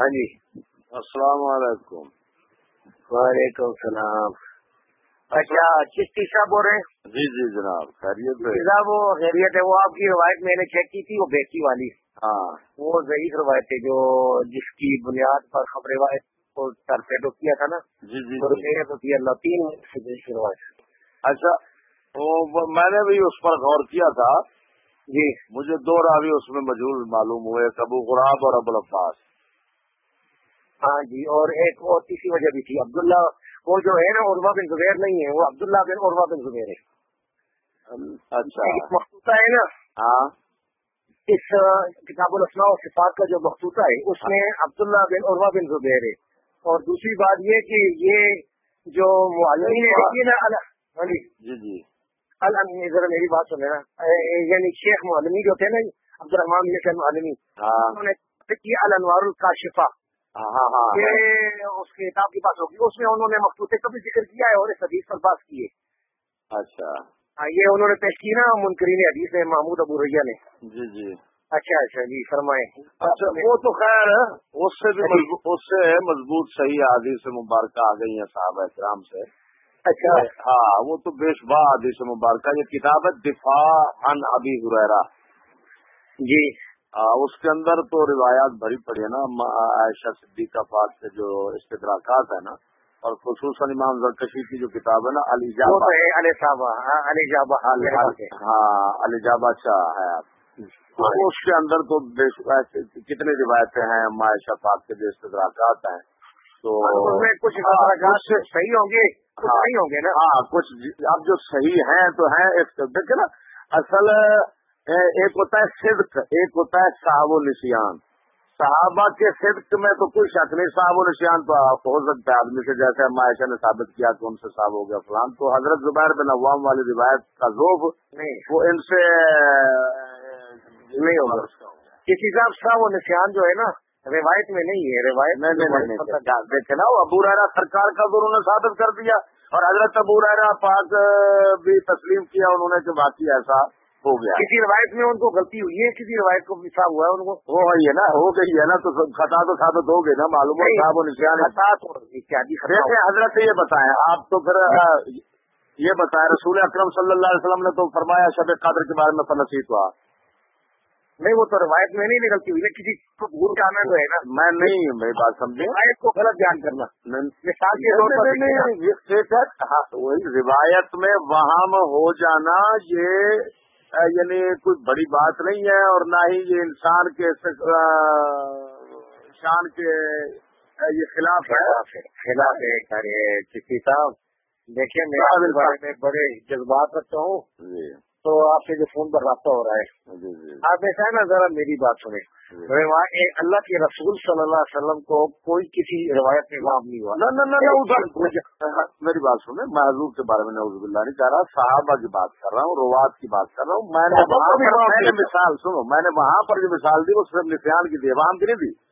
ہاں جی۔ السلام علیکم۔ وعلیکم السلام۔ اچھا چشتی صاحب بول رہے ہیں؟ جی جی جناب خیریت صاحب وہ خیریت ہے وہ آپ کی روایت میں نے چیک کی تھی وہ بیٹی والی۔ ہاں۔ وہ ضعیف روایت ہے جو جس کی بنیاد پر خبر روایت کو ٹرپیڈو کیا تھا نا۔ جی جی تو جی۔ اللہ تین روایت۔ اچھا وہ میں نے بھی اس پر غور کیا تھا۔ جی۔ مجھے دو راوی اس میں موجود معلوم ہوئے ابو غراب اور ابو العباس۔ ہاں جی اور ایک اور تیسری وجہ بھی تھی عبداللہ وہ جو ہے نا عروا بن زبیر نہیں ہے وہ عبداللہ بن عروا بن زبیر ہے۔ اچھا۔ مخصوصہ ہے نا۔ ہاں۔ اس کتاب الاسماء و صفات کا جو مخصوصہ ہے اس میں عبداللہ بن عروا بن زبیر ہے۔ اور دوسری بات یہ کہ یہ جو معلمین ہاں جی۔ جی جی۔ ذرا میری بات سنیں نا۔ یعنی شیخ معلمی جو تھے نا عبد الرحمان شیخ معلمی ہاں۔ انہوں نے کی الانوار الکاشفہ ہاں ہاں ہاں اس کتاب کی بات ہوگی۔ اس میں انہوں نے مخصوص کا بھی ذکر کیا ہے اور اس حدیث پر بات کی ہے۔ اچھا۔ یہ انہوں نے پیش کی نا منکرین حدیث ہے محمود ابو ریا نے۔ جی جی۔ اچھا اچھا جی فرمائیں۔ اچھا وہ تو خیر اس سے بھی مضبوط اس سے مضبوط صحیح حدیث مبارکہ آ گئی ہیں صحابہ کرام سے۔ اچھا۔ ہاں وہ تو بے شبہ حدیث مبارکہ یہ کتاب ہے دفاع عن ابی حریرہ جی۔ اس کے اندر تو روایات بھری پڑی ہے نا۔ عائشہ صدیقہ پاک کے جو استدراکات ہے نا اور خصوصاً امام زرکشی کی جو کتاب ہے نا تو ہے علی صاحب ہاں علی جابا ہاں علیجابہ شاہ ہے۔ اس کے اندر تو کتنی روایتیں ہیں عائشہ پاک کے جو استدراکات ہیں۔ تو کچھ ہاں، کچھ- صحیح ہوں گے؟ ہاں۔ نہیں ہوں گے نا؟ ہاں کچھ اب جو صحیح ہیں تو ہیں ایک دیکھیں نا اصل ایک ہوتا ہے صدق ایک ہوتا ہے صاحب و نشیان صحابہ کے صدق میں تو کوئی شک نہیں صاحب و نشیان تو ہو سکتا ہے آدمی سے جیسے اما عائشہ نے ثابت کیا کہ ان سے صاحب ہو گیا فلان تو حضرت زبیر بن عوام والی روایت کا ذوب وہ ان سے نہیں ہوگا۔ کسی صاحب صاحب و نشان جو ہے نا روایت میں نہیں ہے روایت نہیں دیکھے نا ابو ریرا سرکار کا تو انہوں نے ثابت کر دیا اور حضرت ابو ریرا پاک بھی تسلیم کیا انہوں نے کہ باقی ایسا ہو گیا۔ کسی روایت میں ان کو غلطی ہوئی ہے؟ کسی روایت کو حساب ہوا ہے ان کو؟ ہو گئی ہے نا ہو گئی ہے نا تو خطا تو ثابت ہو گئی نا معلوم ہے صاحب تو ہوا۔ حضرت یہ بتائیں آپ تو پھر آ، یہ بتائیں رسول اکرم صلی اللہ علیہ وسلم نے تو فرمایا شب قدر کے بارے میں فنسیت ہوا۔ نہیں وہ تو روایت میں نہیں نکلتی ہوئی ہے کسی کو بھول جانا جو ہے نا۔ میں نہیں میری بات سمجھے روایت کو غلط بیان کرنا۔ مثال کے طور پر ہاں، وہی روایت میں وہاں ہو جانا یہ یعنی کوئی بڑی بات نہیں ہے اور نہ ہی یہ انسان کے شان کے یہ خلاف ہے۔ خلاف ہے کسی صاحب۔ دیکھیے میں بڑے جذبات رکھتا ہوں۔ جی۔ تو آپ سے جو فون پر رابطہ ہو رہا ہے۔ جی جی آپ ایسا ہے نا ذرا میری بات سنیں۔ اللہ کے رسول صلی اللہ علیہ وسلم کو کوئی کسی روایت میں معاف نہیں ہوا۔ نہ ادھر میری بات سنیں۔ حضور کے بارے میں نعوذ باللہ نہیں کہہ رہا صحابہ کی بات کر رہا ہوں روات کی بات کر رہا ہوں۔ میں نے۔ مثال سنو میں نے وہاں پر جو مثال دی وہ صرف نسیان کی دی وہاں کی نہیں دی۔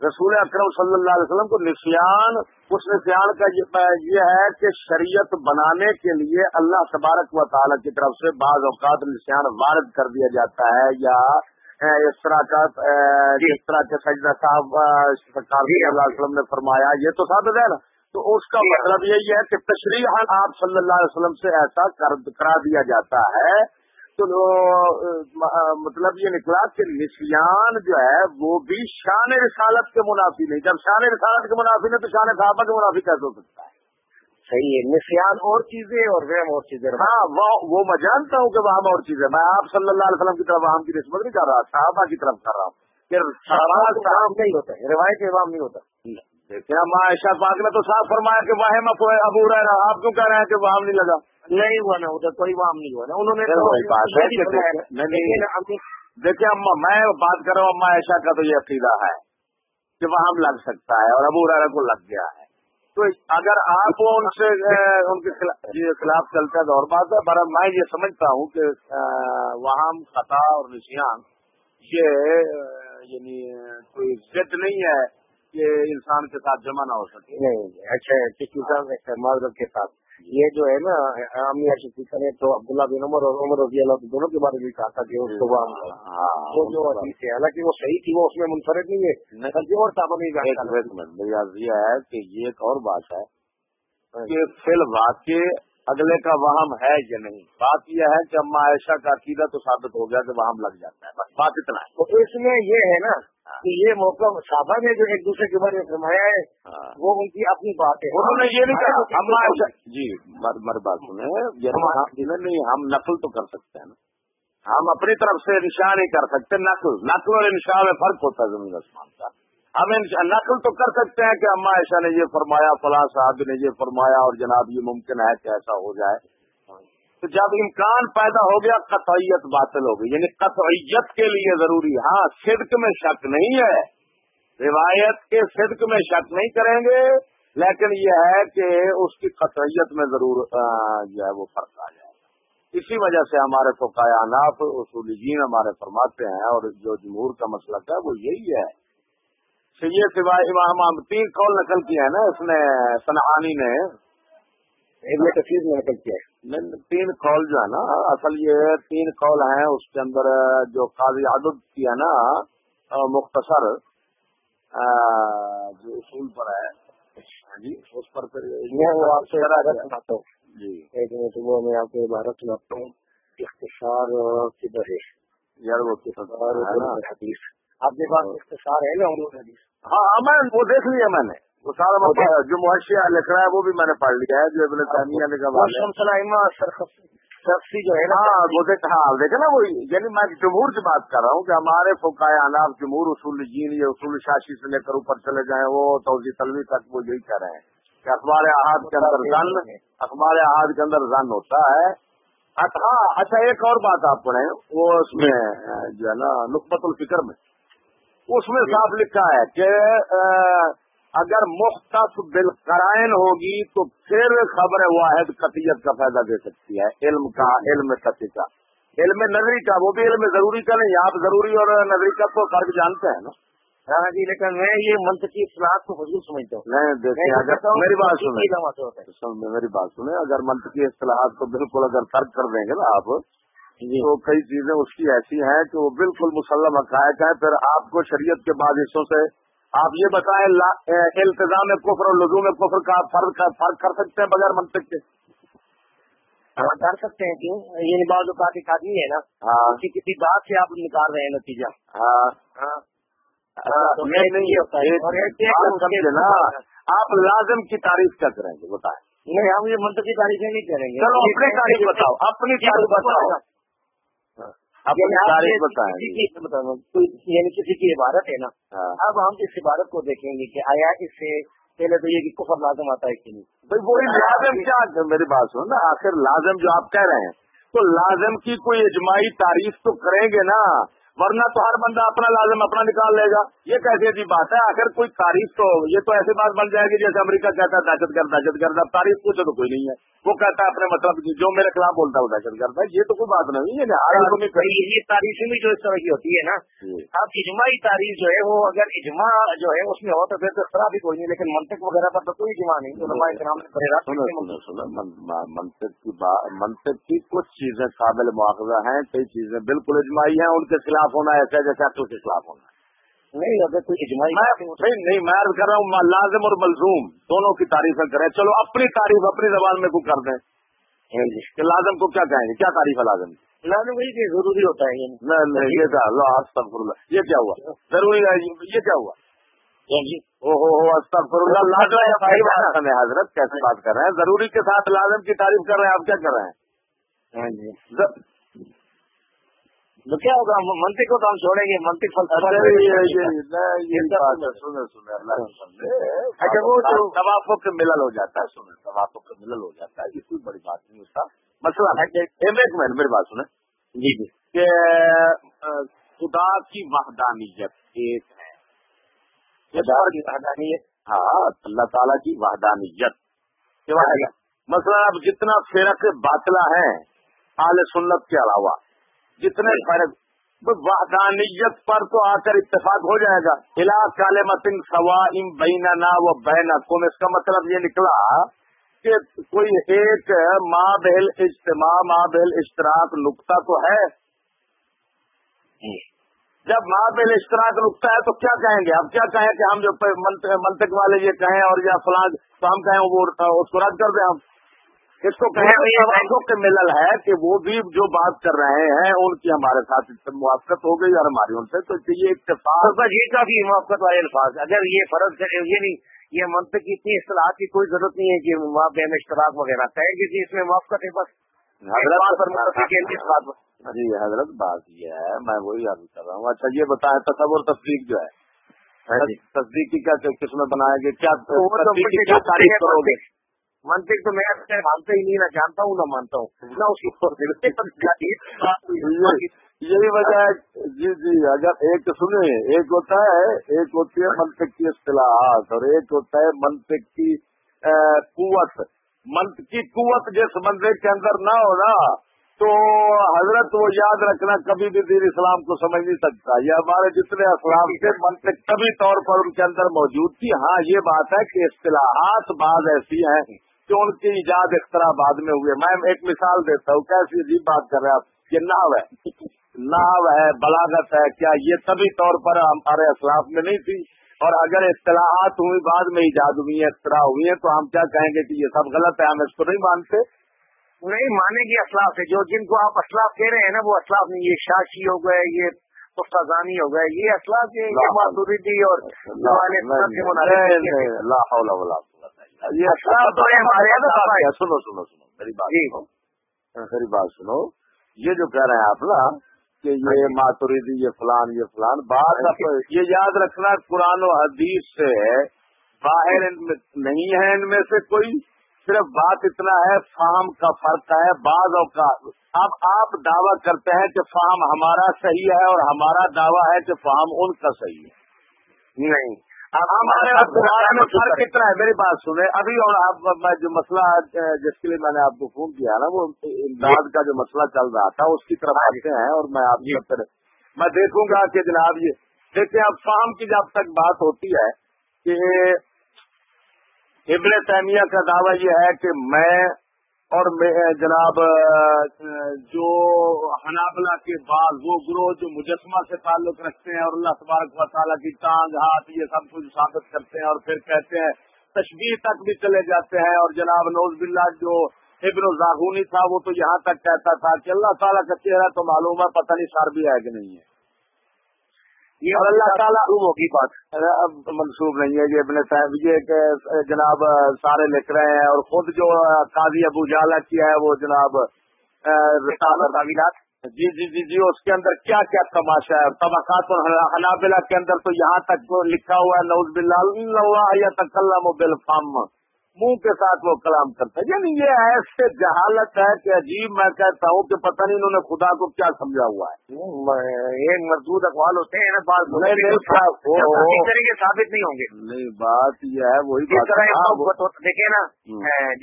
رسول اکرم صلی اللہ علیہ وسلم کو نسیان، اس نسیان کا یہ ہے کہ شریعت بنانے کے لیے اللہ تبارک و تعالیٰ کی طرف سے بعض اوقات نسیان وارد کر دیا جاتا ہے، یا اس طرح کا جس طرح کے سجدہ صاحب سرکار صلی اللہ علیہ وسلم نے فرمایا، یہ تو ثابت ہے نا۔ تو اس کا مطلب یہی ہے کہ تشریح آپ صلی اللہ علیہ وسلم سے ایسا کرا دیا جاتا ہے۔ تو مطلب یہ نکلا کہ نسیان جو ہے وہ بھی شان رسالت کے منافی نہیں۔ جب شان رسالت کے منافی نہیں تو شان صحابہ کے منافی کیسے ہو سکتا ہے؟ صحیح ہے نسیان اور چیزیں اور وہم اور چیزیں۔ ہاں وہ میں جانتا ہوں کہ وہاں اور چیزیں میں آپ صلی اللہ علیہ وسلم کی طرف وہاں کی نسبت نہیں کر رہا صحابہ کی طرف کر رہا ہوں نہیں ہوتا روایت وام نہیں ہوتا۔ دیکھیں ہم عائشہ پاک نے تو صاف فرمایا کہ واہم ابو رہا آپ کیوں کہہ رہے ہیں کہ وہاں نہیں لگا؟ نہیں ہوا نا ادھر کوئی وام نہیں ہوا نا انہوں نے ہے دیکھیں- دیکھیں اما میں بات کر رہا ہوں اما عائشہ کا تو یہ عقیدہ ہے کہ وہاں لگ سکتا ہے اور ابو ریرا کو لگ گیا ہے۔ تو اگر آپ ان سے ان کے خلاف جی، خلاف چلتے ہیں تو اور بات ہے پر میں یہ سمجھتا ہوں کہ وہاں خطا اور نشیان یہ یعنی کوئی ضد نہیں ہے کہ انسان کے ساتھ جمع نہ ہو سکے۔ نہیں اچھا کسی معذرت کے ساتھ۔ یہ جو ہے نا عامیہ شفیقہ نے تو عبداللہ بن عمر اور عمر رضی اللہ دونوں کے بارے میں کہا تھا کہ اس کو وہ ہاں وہ جو حدیث ہے حالانکہ وہ صحیح تھی وہ اس میں منفرد نہیں ہے۔ بلکہ اور صاحب یہ ہے کہ یہ ایک اور بات ہے کہ فی الواقع اگلے کا وہم ہے یا نہیں؟ بات یہ ہے کہ اما عائشہ کا عقیدہ تو ثابت ہو گیا کہ وہم لگ جاتا ہے بس بات اتنا ہے۔ تو اس میں یہ ہے نا کہ یہ موقع صحابہ نے جو ایک دوسرے کے بارے میں فرمایا ہے ہاں۔ وہ ان کی اپنی بات ہے انہوں نے یہ نہیں کہا اما عائشہ جی مر مر بات سنیں۔ نہیں نہیں ہم نقل تو کر سکتے ہیں نا۔ ہم اپنی طرف سے انشاء نہیں کر سکتے نقل نقل اور انشاء میں فرق ہوتا ہے زمین آسمان کا۔ ہم نقل تو کر سکتے ہیں کہ اما عائشہ نے یہ فرمایا، فلاں صاحب نے یہ فرمایا اور جناب یہ ممکن ہے کہ ایسا ہو جائے۔ تو جب امکان پیدا ہو گیا، قطعیت باطل ہو گئی۔ یعنی قطعیت کے لیے ضروری۔ ہاں صدق میں شک نہیں ہے۔ روایت کے صدق میں شک نہیں کریں گے، لیکن یہ ہے کہ اس کی قطعیت میں ضرور جو ہے وہ فرق آ جائے۔ گا اسی وجہ سے ہمارے فقائے اناف اصول جین ہمارے فرماتے ہیں اور جو جمہور کا مسلک ہے وہ یہی ہے۔ یہ سوائے امام تین قول نقل کیا ہے نا اس نے سنہانی نے ابن کثیر نے نقل کیا ہے۔ تین قول جو ہے نا اصل یہ تین قول ہیں اس کے اندر جو قاضی عدد کی ہے نا مختصر جو اصول پر ہے۔ ہاں جی اس پر پھر میں وہ آپ سے عبارت سناتا ہوں۔ جی۔ ایک منٹ وہ میں آپ کو عبارت سناتا ہوں۔ اختصار کی بحث۔ یار وہ نا؟ حدیث آپ کے پاس اختصار ہے نا حدیث۔ ہاں ہاں، میں وہ دیکھ لیا میں نے۔ وہ سارا مسئلہ جو محشیہ لکھ رہا ہے وہ بھی میں نے پڑھ لیا ہے جو ابن شمس الائمہ سرخسی جو ہے نا ہاں وہ ہاں دیکھے نا وہ یعنی میں جمہور کی بات کر رہا ہوں کہ ہمارے فقائے اناف جمہور اصول جین یہ اصول شاشی سے لے کر اوپر چلے جائیں وہ توزی تلوی تک وہ یہی کہہ رہے ہیں کہ اخبار احاد کے اندر زن اخبار احاد کے اندر زن ہوتا ہے۔ اچھا ہاں اچھا ایک اور بات آپ پڑھیں وہ اس میں جو ہے نا نقبت الفکر میں۔ اس میں صاف لکھا ہے کہ اگر مختص بالقرائن ہوگی تو پھر خبر واحد قطیت کا فائدہ دے سکتی ہے علم کا علم قطعی کا علم نظری کا وہ بھی علم ضروری کا نہیں آپ ضروری اور نظری کا تو فرق جانتے ہیں نا۔ جی لیکن میں یہ منطقی اصلاحات کو حضور سمجھتا ہوں۔ میری بات سنیں۔ میری بات سنیں اگر منطقی اصطلاحات کو بالکل اگر ترک کر دیں گے نا آپ تو کئی چیزیں اس کی ایسی ہیں کہ وہ بالکل مسلم حقائق ہیں پھر آپ کو شریعت کے بعد حصوں سے آپ یہ بتائیں التزام کفر اور لزوم کفر کا فرق فرق کر سکتے ہیں بغیر منطق کے؟ ہاں کر سکتے ہیں کیوں؟ یہ بعض اوقات ایک آدمی ہے نا ہاں۔ کسی بات سے آپ نکال رہے ہیں نتیجہ۔ ہاں۔ ہاں۔ ہاں، آپ لازم کی تعریف کیا کریں گے؟ بتائیں۔ نہیں ہم یہ منطقی تاریخیں نہیں کریں گے۔ چلو اپنی تعریف بتاؤ اپنی تعریف بتاؤ۔ یعنی کسی کی- کوئی- یعنی کسی کی عبادت ہے نا۔ ہاں۔ اب ہم اس عبادت کو دیکھیں گے کہ آیا اس سے پہلے تو یہ کہ کفر لازم آتا ہے کہ نہیں۔ بھائی وہی لازم کیا؟ میری بات سنو نا آخر لازم جو آپ کہہ رہے ہیں تو لازم کی کوئی اجماعی تعریف تو کریں گے نا ورنہ تو ہر بندہ اپنا لازم اپنا نکال لے گا۔ یہ کیسی عجیب بات ہے؟ آخر کوئی تعریف تو یہ تو ایسی بات بن جائے گی جیسے امریکہ کہتا ہے دہشت گرد دہشت گرد۔ اب تعریف پوچھو تو کوئی نہیں ہے۔ وہ کہتا ہے اپنے مطلب جو میرے خلاف بولتا ہے وہ دہشت گرد ہے۔ یہ تو کوئی بات نہیں ہے ہر آدمی بھائی یہ بھی جو اس طرح کی ہوتی ہے نا جی۔ اب اجماعی تعریف جو ہے وہ اگر اجماع جو ہے اس میں ہو تو پھر تو خراب بھی کوئی نہیں لیکن منطق وغیرہ پر تو کوئی اجماع نہیں۔ منطق کی منطق کی کچھ چیزیں قابل مواخذہ ہیں کئی چیزیں بالکل اجماعی ہیں ان کے خلاف ہونا ایسا جیسے آپ کے خلاف ہونا۔ نہیں اگر کوئی اجماعی نہیں نہیں میں عرض کر رہا ہوں لازم اور ملزوم دونوں کی تعریفیں کریں۔ چلو اپنی تعریف اپنی زبان میں کو کر دیں۔ ہاں جی۔ کہ لازم کو کیا کہیں گے؟ کیا تعریف ہے لازم؟ لازم وہی کہ ضروری ہوتا ہے یعنی۔ نہیں یہ کیا اللہ استغفر اللہ۔ یہ کیا ہوا؟ ضروری ہے یہ کیا ہوا؟ ہاں جی۔ او ہو استغفر اللہ حضرت کیسے بات کر رہے ہیں؟ ضروری کے ساتھ لازم کی تعریف کر رہے ہیں آپ کیا کر رہے ہیں؟ ہاں جی۔ تو کیا ہوگا منطق کو تو ہم چھوڑیں گے منطق اچھا، وہ جو- توافق کے ملل ہو جاتا ہے سنیں توافق کے ملل ہو جاتا ہے یہ کوئی بڑی بات نہیں اس کا مسئلہ ہے کہ ایک منٹ میری بات سنیں۔ جی جی۔ کہ خدا کی وحدانیت ایک ہے۔ خدا کی وحدانیت؟ ہاں اللہ تعالیٰ کی وحدانیت۔ مثلا اب جتنا فرق باطلا ہے اعلی سنت کے علاوہ۔ جتنے فرق وحدانیت پر تو آ کر اتفاق ہو جائے گا۔ علا کال متن سوا ام بینا و بینا کم اس کا مطلب یہ نکلا کہ کوئی ایک ماں بہل اجتماع، ماں بہل اشتراک نقطہ تو ہے۔ جب ماں بہل اشتراک نقطہ ہے تو کیا کہیں گے؟ اب کیا کہیں کہ ہم جو منطق والے یہ کہیں اور یا فلاں تو ہم کہیں وہ اس کو رد کر دیں ہم۔ اس کو کہیں کے ملل ہے کہ وہ بھی جو بات کر رہے ہیں ان کی ہمارے ساتھ موافقت ہو گئی اور ہماری ان سے تو یہ اتفاق یہ کافی موافقت والے الفاظ۔ اگر یہ فرض یہ نہیں یہ منطق کی اتنی اصطلاح کی کوئی ضرورت نہیں ہے کہ وہاں بے اشتراک وغیرہ کہیں گے کہ اس میں موافقت ہے بس۔ حضرت جی حضرت بات یہ ہے میں وہی عرض کر رہا ہوں۔ اچھا یہ بتائیں تصور تصدیق جو ہے۔ ہاں جی۔ تصدیق کی کیا قسم بنائیں گے کیا تاریخ کرو گے؟ منطق تو میں مانتا ہی نہیں نہ جانتا ہوں نہ مانتا ہوں نہ اس یہی وجہ ہے جی جی اگر ایک سنیں ایک ہوتا ہے ایک ہوتی ہے منطق کی اصطلاحات اور ایک ہوتا ہے منطق کی قوت منطق کی قوت جس بندے کے اندر نہ ہو نا تو حضرت وہ یاد رکھنا کبھی بھی دین اسلام کو سمجھ نہیں سکتا یہ ہمارے جتنے اسلام کے منطق کبھی طور پر ان کے اندر موجود تھی ہاں یہ بات ہے کہ اصطلاحات بعض ایسی ہیں کہ ان کی ایجاد اختراع بعد میں ہوئے میں ایک مثال دیتا ہوں کیسی عجیب بات کر رہے ہیں آپ۔ یہ ناو ہے۔ ناو ہے بلاغت ہے۔ کیا یہ سبھی طور پر ہمارے اسلاف میں نہیں تھی؟ اور اگر اصطلاحات ہوئی بعد میں ایجاد ہوئی ہیں اختراع ہوئی ہیں تو ہم کیا کہیں گے کہ یہ سب غلط ہے؟ ہم اس کو نہیں مانتے۔ نہیں مانے گی اسلاف ہے۔ جو جن کو آپ اسلاف کہہ رہے ہیں نا وہ اسلاف نہیں۔ یہ شاشی ہو گئے یہ پختازانی ہو گئے۔ یہ اسلاف یہ اور یہ سنو سنو سنو میری بات جی۔ میری بات سنو۔ یہ جو کہہ رہے ہیں آپ نا کہ یہ ہاں جی۔ ماتوریدی یہ فلان یہ فلان بات ہاں جی۔ یہ یاد رکھنا قرآن و حدیث سے باہر نہیں ہے ان میں سے کوئی۔ صرف بات اتنا ہے فام کا فرق ہے۔ بعض اوقات اب آپ دعویٰ کرتے ہیں کہ فام ہمارا صحیح ہے اور ہمارا دعویٰ ہے کہ فام ان کا صحیح ہے۔ نہیں۔ ہمارے فرق کتنا ہے؟ میری بات سنیں۔ ابھی اور آپ جو مسئلہ جس کے لیے میں نے آپ کو فون کیا نا وہ امداد کا جو مسئلہ چل رہا تھا اس کی طرف آتے ہیں اور میں آپ جی۔ میں دیکھوں گا کہ جناب یہ دیکھیں اب فارم کی جب تک بات ہوتی ہے کہ ابن تیمیہ کا دعویٰ یہ ہے کہ میں اور جناب جو حنابلہ کے بعد وہ گروہ جو مجسمہ سے تعلق رکھتے ہیں اور اللہ تبارک و تعالیٰ کی ٹانگ ہاتھ یہ سب کچھ ثابت کرتے ہیں اور پھر کہتے ہیں تشبیح تک بھی چلے جاتے ہیں اور جناب نوز بلّہ جو ابن الزاہونی تھا وہ تو یہاں تک کہتا تھا کہ اللہ تعالیٰ کا چہرہ تو معلوم ہے، پتہ نہیں سار بھی ہے کہ نہیں ہے۔ یہ اللہ تعالیٰ ہوگی بات۔ اب منسوب نہیں ہے یہ ابن صاحب یہ کہ جناب سارے لکھ رہے ہیں اور خود جو قاضی ابو جالا کیا ہے وہ جناب جی جی جی جی اس کے اندر کیا کیا تماشا ہے؟ طبقات حنابلہ کے اندر تو یہاں تک لکھا ہوا ہے نوز بلّہ یا تکلم بالفم۔ منہ کے ساتھ وہ کلام کرتا ہے۔ یعنی یہ ایسے جہالت ہے کہ عجیب میں کہتا ہوں کہ پتہ نہیں انہوں نے خدا کو کیا سمجھا ہوا ہے۔ ایک مضبوط اقوال ہوتے ہیں طریقے ثابت نہیں ہوں گے۔ نہیں بات یہ ہے وہی جس طرح دیکھے نا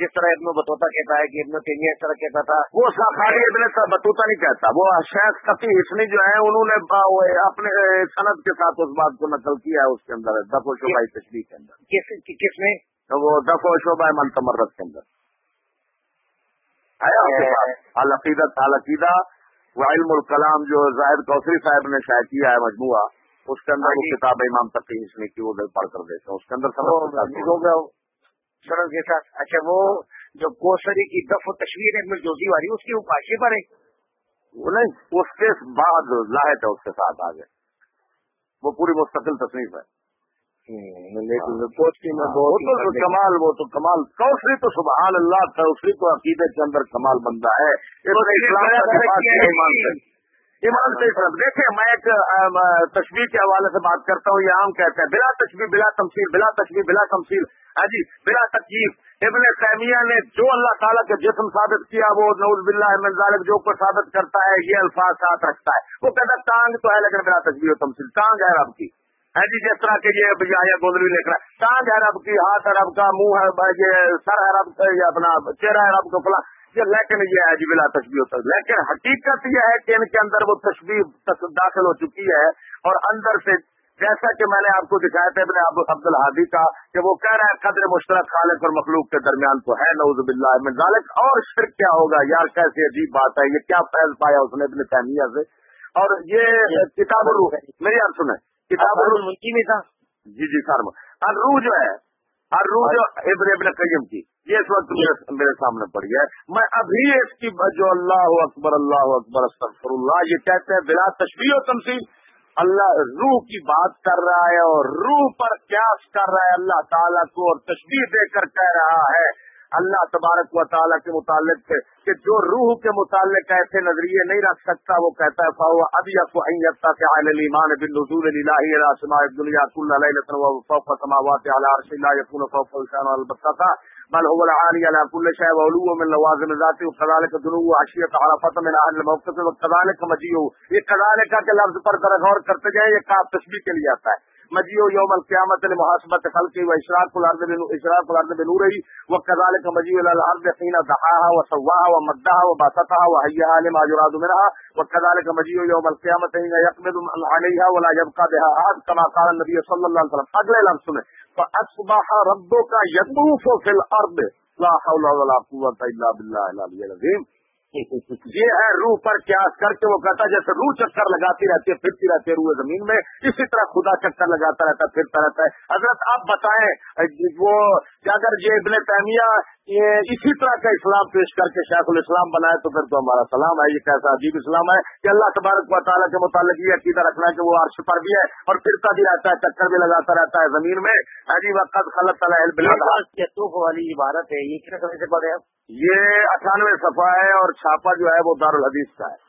جس طرح ابن بتوتا کہتا ہے کہ ابن تیمیہ اس طرح کہتا تھا۔ وہ خالی ابن بتوتا نہیں کہتا وہ شیخ کفی اسنی جو ہے انہوں نے اپنے صنعت کے ساتھ اس بات کو نقل کیا ہے اس کے اندر دفو شبائی تشریح کے اندر۔ کس میں وہ دفع و شعبہ من تمرت کے اندر۔ آیا العقیدت العقیدہ وہ علم الکلام جو زاہد کوثری صاحب نے شائع کیا ہے مجموعہ اس کے اندر وہ ہاں جی۔ کتاب امام تقی اس نے کی وہ پڑھ کر دیتے ہیں اس کے اندر ہو گیا۔ کے ساتھ اچھا وہ جو کوسری کی دف و تشویر ہے جوزی والی اس کی وہ پاشے پر ہے؟ وہ نہیں اس کے بعد لاہت ہے اس کے ساتھ آگے۔ وہ پوری مستقل تصنیف ہے۔ کمال وہ تو کمال۔ کوسری تو سبحان اللہ کوسری تو عقیدے کے اندر کمال بندہ ہے۔ ایمان سے۔ دیکھیں میں ایک تصویر کے حوالے سے بات کرتا ہوں یہ عام کہتے ہیں۔ بلا تصویر بلا تمسیل بلا تصویر بلا تمسیل ہاں جی بلا تکلیف ابن سیمیہ نے جو اللہ تعالیٰ کے جسم ثابت کیا وہ نوز بلّہ احمد جو کو ثابت کرتا ہے یہ الفاظ ساتھ رکھتا ہے۔ وہ کہتا ہے ٹانگ تو ہے لیکن بلا تصویر و تمسیل ٹانگ ہے رب کی۔ ہے جی جس طرح کے یہ آیا گودری لکھ رہا ہے۔ ٹانگ ہے رب کی ہاتھ ہے رب کا منہ ہے یہ سر ہے رب کا یہ اپنا چہرہ ہے رب کا فلاں۔ یہ لیکن یہ ہے جی بلا تشبیح ہوتا ہے۔ لیکن حقیقت یہ ہے کہ ان کے اندر وہ تشبیح داخل ہو چکی ہے اور اندر سے جیسا کہ میں نے آپ کو دکھایا تھا ابن عبد الحادی کا کہ وہ کہہ رہا ہے قدر مشترک خالق اور مخلوق کے درمیان تو ہے نوز باللہ میں ذالک۔ اور شرک کیا ہوگا؟ یار کیسی عجیب بات ہے یہ کیا فیض پایا اس نے اپنے تہمیہ سے؟ اور یہ کتاب الروح میری آپ سنیں۔ کتاب الروح میں تھا۔ جی جی سر الروح جو ہے الروح ابن ابن قیم کی یہ اس وقت میرے سامنے پڑی ہے۔ میں ابھی اس کی جو اللہ اکبر اللہ اکبر استغفر اللہ یہ کہتے ہیں بلا تشریح و تمثیل۔ اللہ روح کی بات کر رہا ہے اور روح پر قیاس کر رہا ہے۔ اللہ تعالیٰ کو اور تشریح دے کر کہہ رہا ہے۔ اللہ تبارک و تعالیٰ کے متعلق کہ جو روح کے متعلق ایسے نظریے نہیں رکھ سکتا، وہ کہتا ہے فاو اب یقتا سے عالمان بن نزول الہی دنیا کل فوق سماوات علی عرش اللہ یکون فوق البتہ تھا بل هو العالي على كل شيء وعلو من لوازم ذاته وكذلك دنو عشية عرفة من اهل الموقف وكذلك مجيء یہ كذلك کے لفظ پر ذرا غور کرتے جائیں، یہ کاف تشبیہ کے لیے آتا ہے۔ مجیو یوم القیامت لمحاسبت خلقی و اشراق الارض اشراق الارض بنوری وكذلك مجيء الى الارض حين دحاها وسواها ومدها وبسطها وهيها لما يراد منها وكذلك مجيء يوم القيامة حين يقبض عليها ولا يبقى بها احد كما قال النبي صلى الله عليه وسلم. اگلے لفظ سنیں. فاصبح ربك يطوف في الارض. لا حول ولا قوه الا بالله العلي العظيم یہ ہے روح پر قیاس کر کے وہ کہتا ہے جیسے روح چکر لگاتی رہتی ہے پھرتی رہتی ہے روح زمین میں اسی طرح خدا چکر لگاتا رہتا ہے پھرتا رہتا ہے۔ حضرت آپ بتائیں وہ اگر یہ ابن تعمیہ یہ اسی طرح کا اسلام پیش کر کے شیخ الاسلام بنائے تو پھر تو ہمارا سلام ہے یہ کیسا عجیب اسلام ہے کہ اللہ تبارک و تعالیٰ کے متعلق یہ عقیدہ رکھنا ہے کہ وہ عرش پر بھی ہے اور پھرتا بھی رہتا ہے چکر بھی لگاتا رہتا ہے زمین میں۔ عجیب وقت خلط والی عبارت ہے یہ کتنے سمے سے پڑھے آپ؟ یہ اٹھانوے صفحہ ہے اور چھاپا جو ہے وہ دارالحدیث کا ہے۔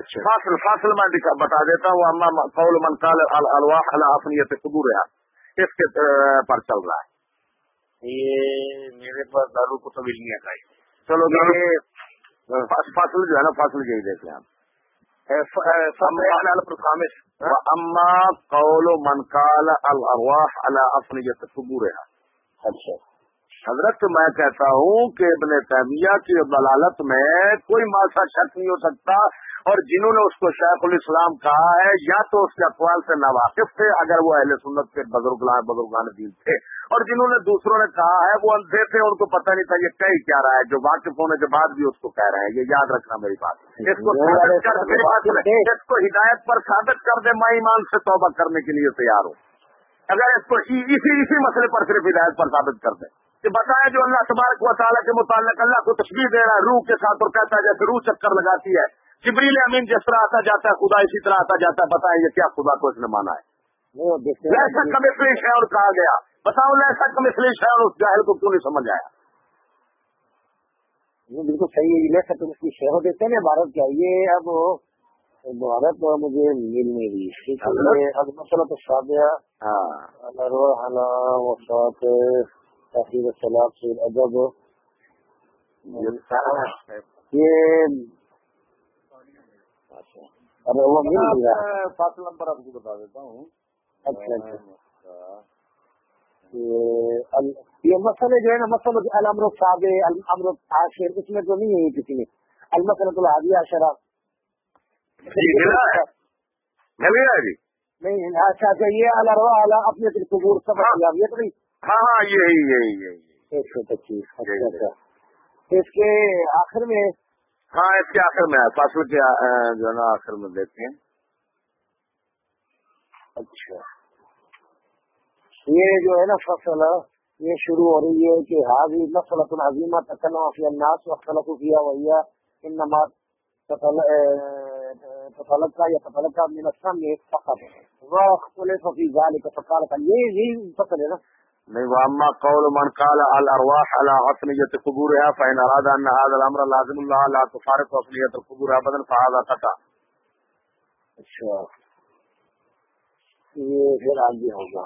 اچھا۔ فاصل فاصل میں بتا دیتا ہوں اما قول من قال الواح افنیت قبور اس کے پر چل رہا ہے۔ یہ میرے پاس دارو کو سب علمیہ کا چلو فصل جو ہے نا فصل یہی دیکھیں آپ اما قول من قال الارواح على افنیت قبور اچھا۔ حضرت میں کہتا ہوں کہ ابن تیمیہ کی دلالت میں کوئی ماسا شک نہیں ہو سکتا اور جنہوں نے اس کو شیخ الاسلام کہا ہے یا تو اس کے اقوال سے ناواقف تھے اگر وہ اہل سنت کے بزرگ بزرگان دین تھے۔ اور جنہوں نے دوسروں نے کہا ہے وہ اندھے تھے ان کو پتہ نہیں تھا یہ کئی کیا رہا ہے جو واقف ہونے کے بعد بھی اس کو کہہ رہے ہیں۔ یہ یاد رکھنا میری بات۔ اس کو اس کو ہدایت پر ثابت کر دے ماں ایمان سے توبہ کرنے کے لیے تیار ہو اگر اس کو اسی اسی مسئلے پر صرف ہدایت پر ثابت کر دیں کہ بتائیں جو اللہ تبارک و تعالیٰ کے متعلق اللہ کو تصویر دے رہا ہے روح کے ساتھ اور کہتا ہے جیسے روح چکر لگاتی ہے۔ جبریل امین جس طرح آتا جاتا ہے خدا اسی طرح آتا جاتا ہے بتائیں یہ کیا خدا کو اس نے مانا ہے؟ ایسا کمسلی شہر کہا گیا۔ بتاؤ ایسا کمسلی شہر اس جاہل کو کیوں نہیں سمجھ آیا؟ بالکل صحیح ہے۔ لیسا تم اس کی شہر دیتے ہیں بھارت کیا؟ یہ اب بھارت مجھے مل نہیں رہی اب مسئلہ تو شادیا وفات تحریر سلاب سے ادب یہ فاصل نمبر آپ کو بتا دیتا ہوں۔ اچھا اچھا۔ یہ مسئلے جو ہے نا مسئلہ المر صاب المر آشر اس میں تو نہیں ہے کسی نے۔ المسل تو حادی آشرا نہیں اچھا اچھا یہ اللہ اپنے قبور سب یہ تو نہیں۔ ہاں ہاں یہی یہی یہی ایک سو پچیس اچھا اچھا۔ اس کے آخر میں؟ ہاں اس کے آخر میں فاصل کے جو ہے نا آخر میں دیکھتے ہیں۔ اچھا۔ یہ جو ہے نا فصل یہ شروع ہو رہی ہے کہ حاضی نسلۃ العظیمہ تکلم فی الناس کا یا من السم فقط. فی فقال یہ فصل ہے نا نہیں وہ اما قول من قال الارواح على عصمية قبورها فإن أراد أن هذا الأمر لازم الله لا تفارق عصمية القبور أبدا فهذا قطع اچھا یہ پھر آگے ہوگا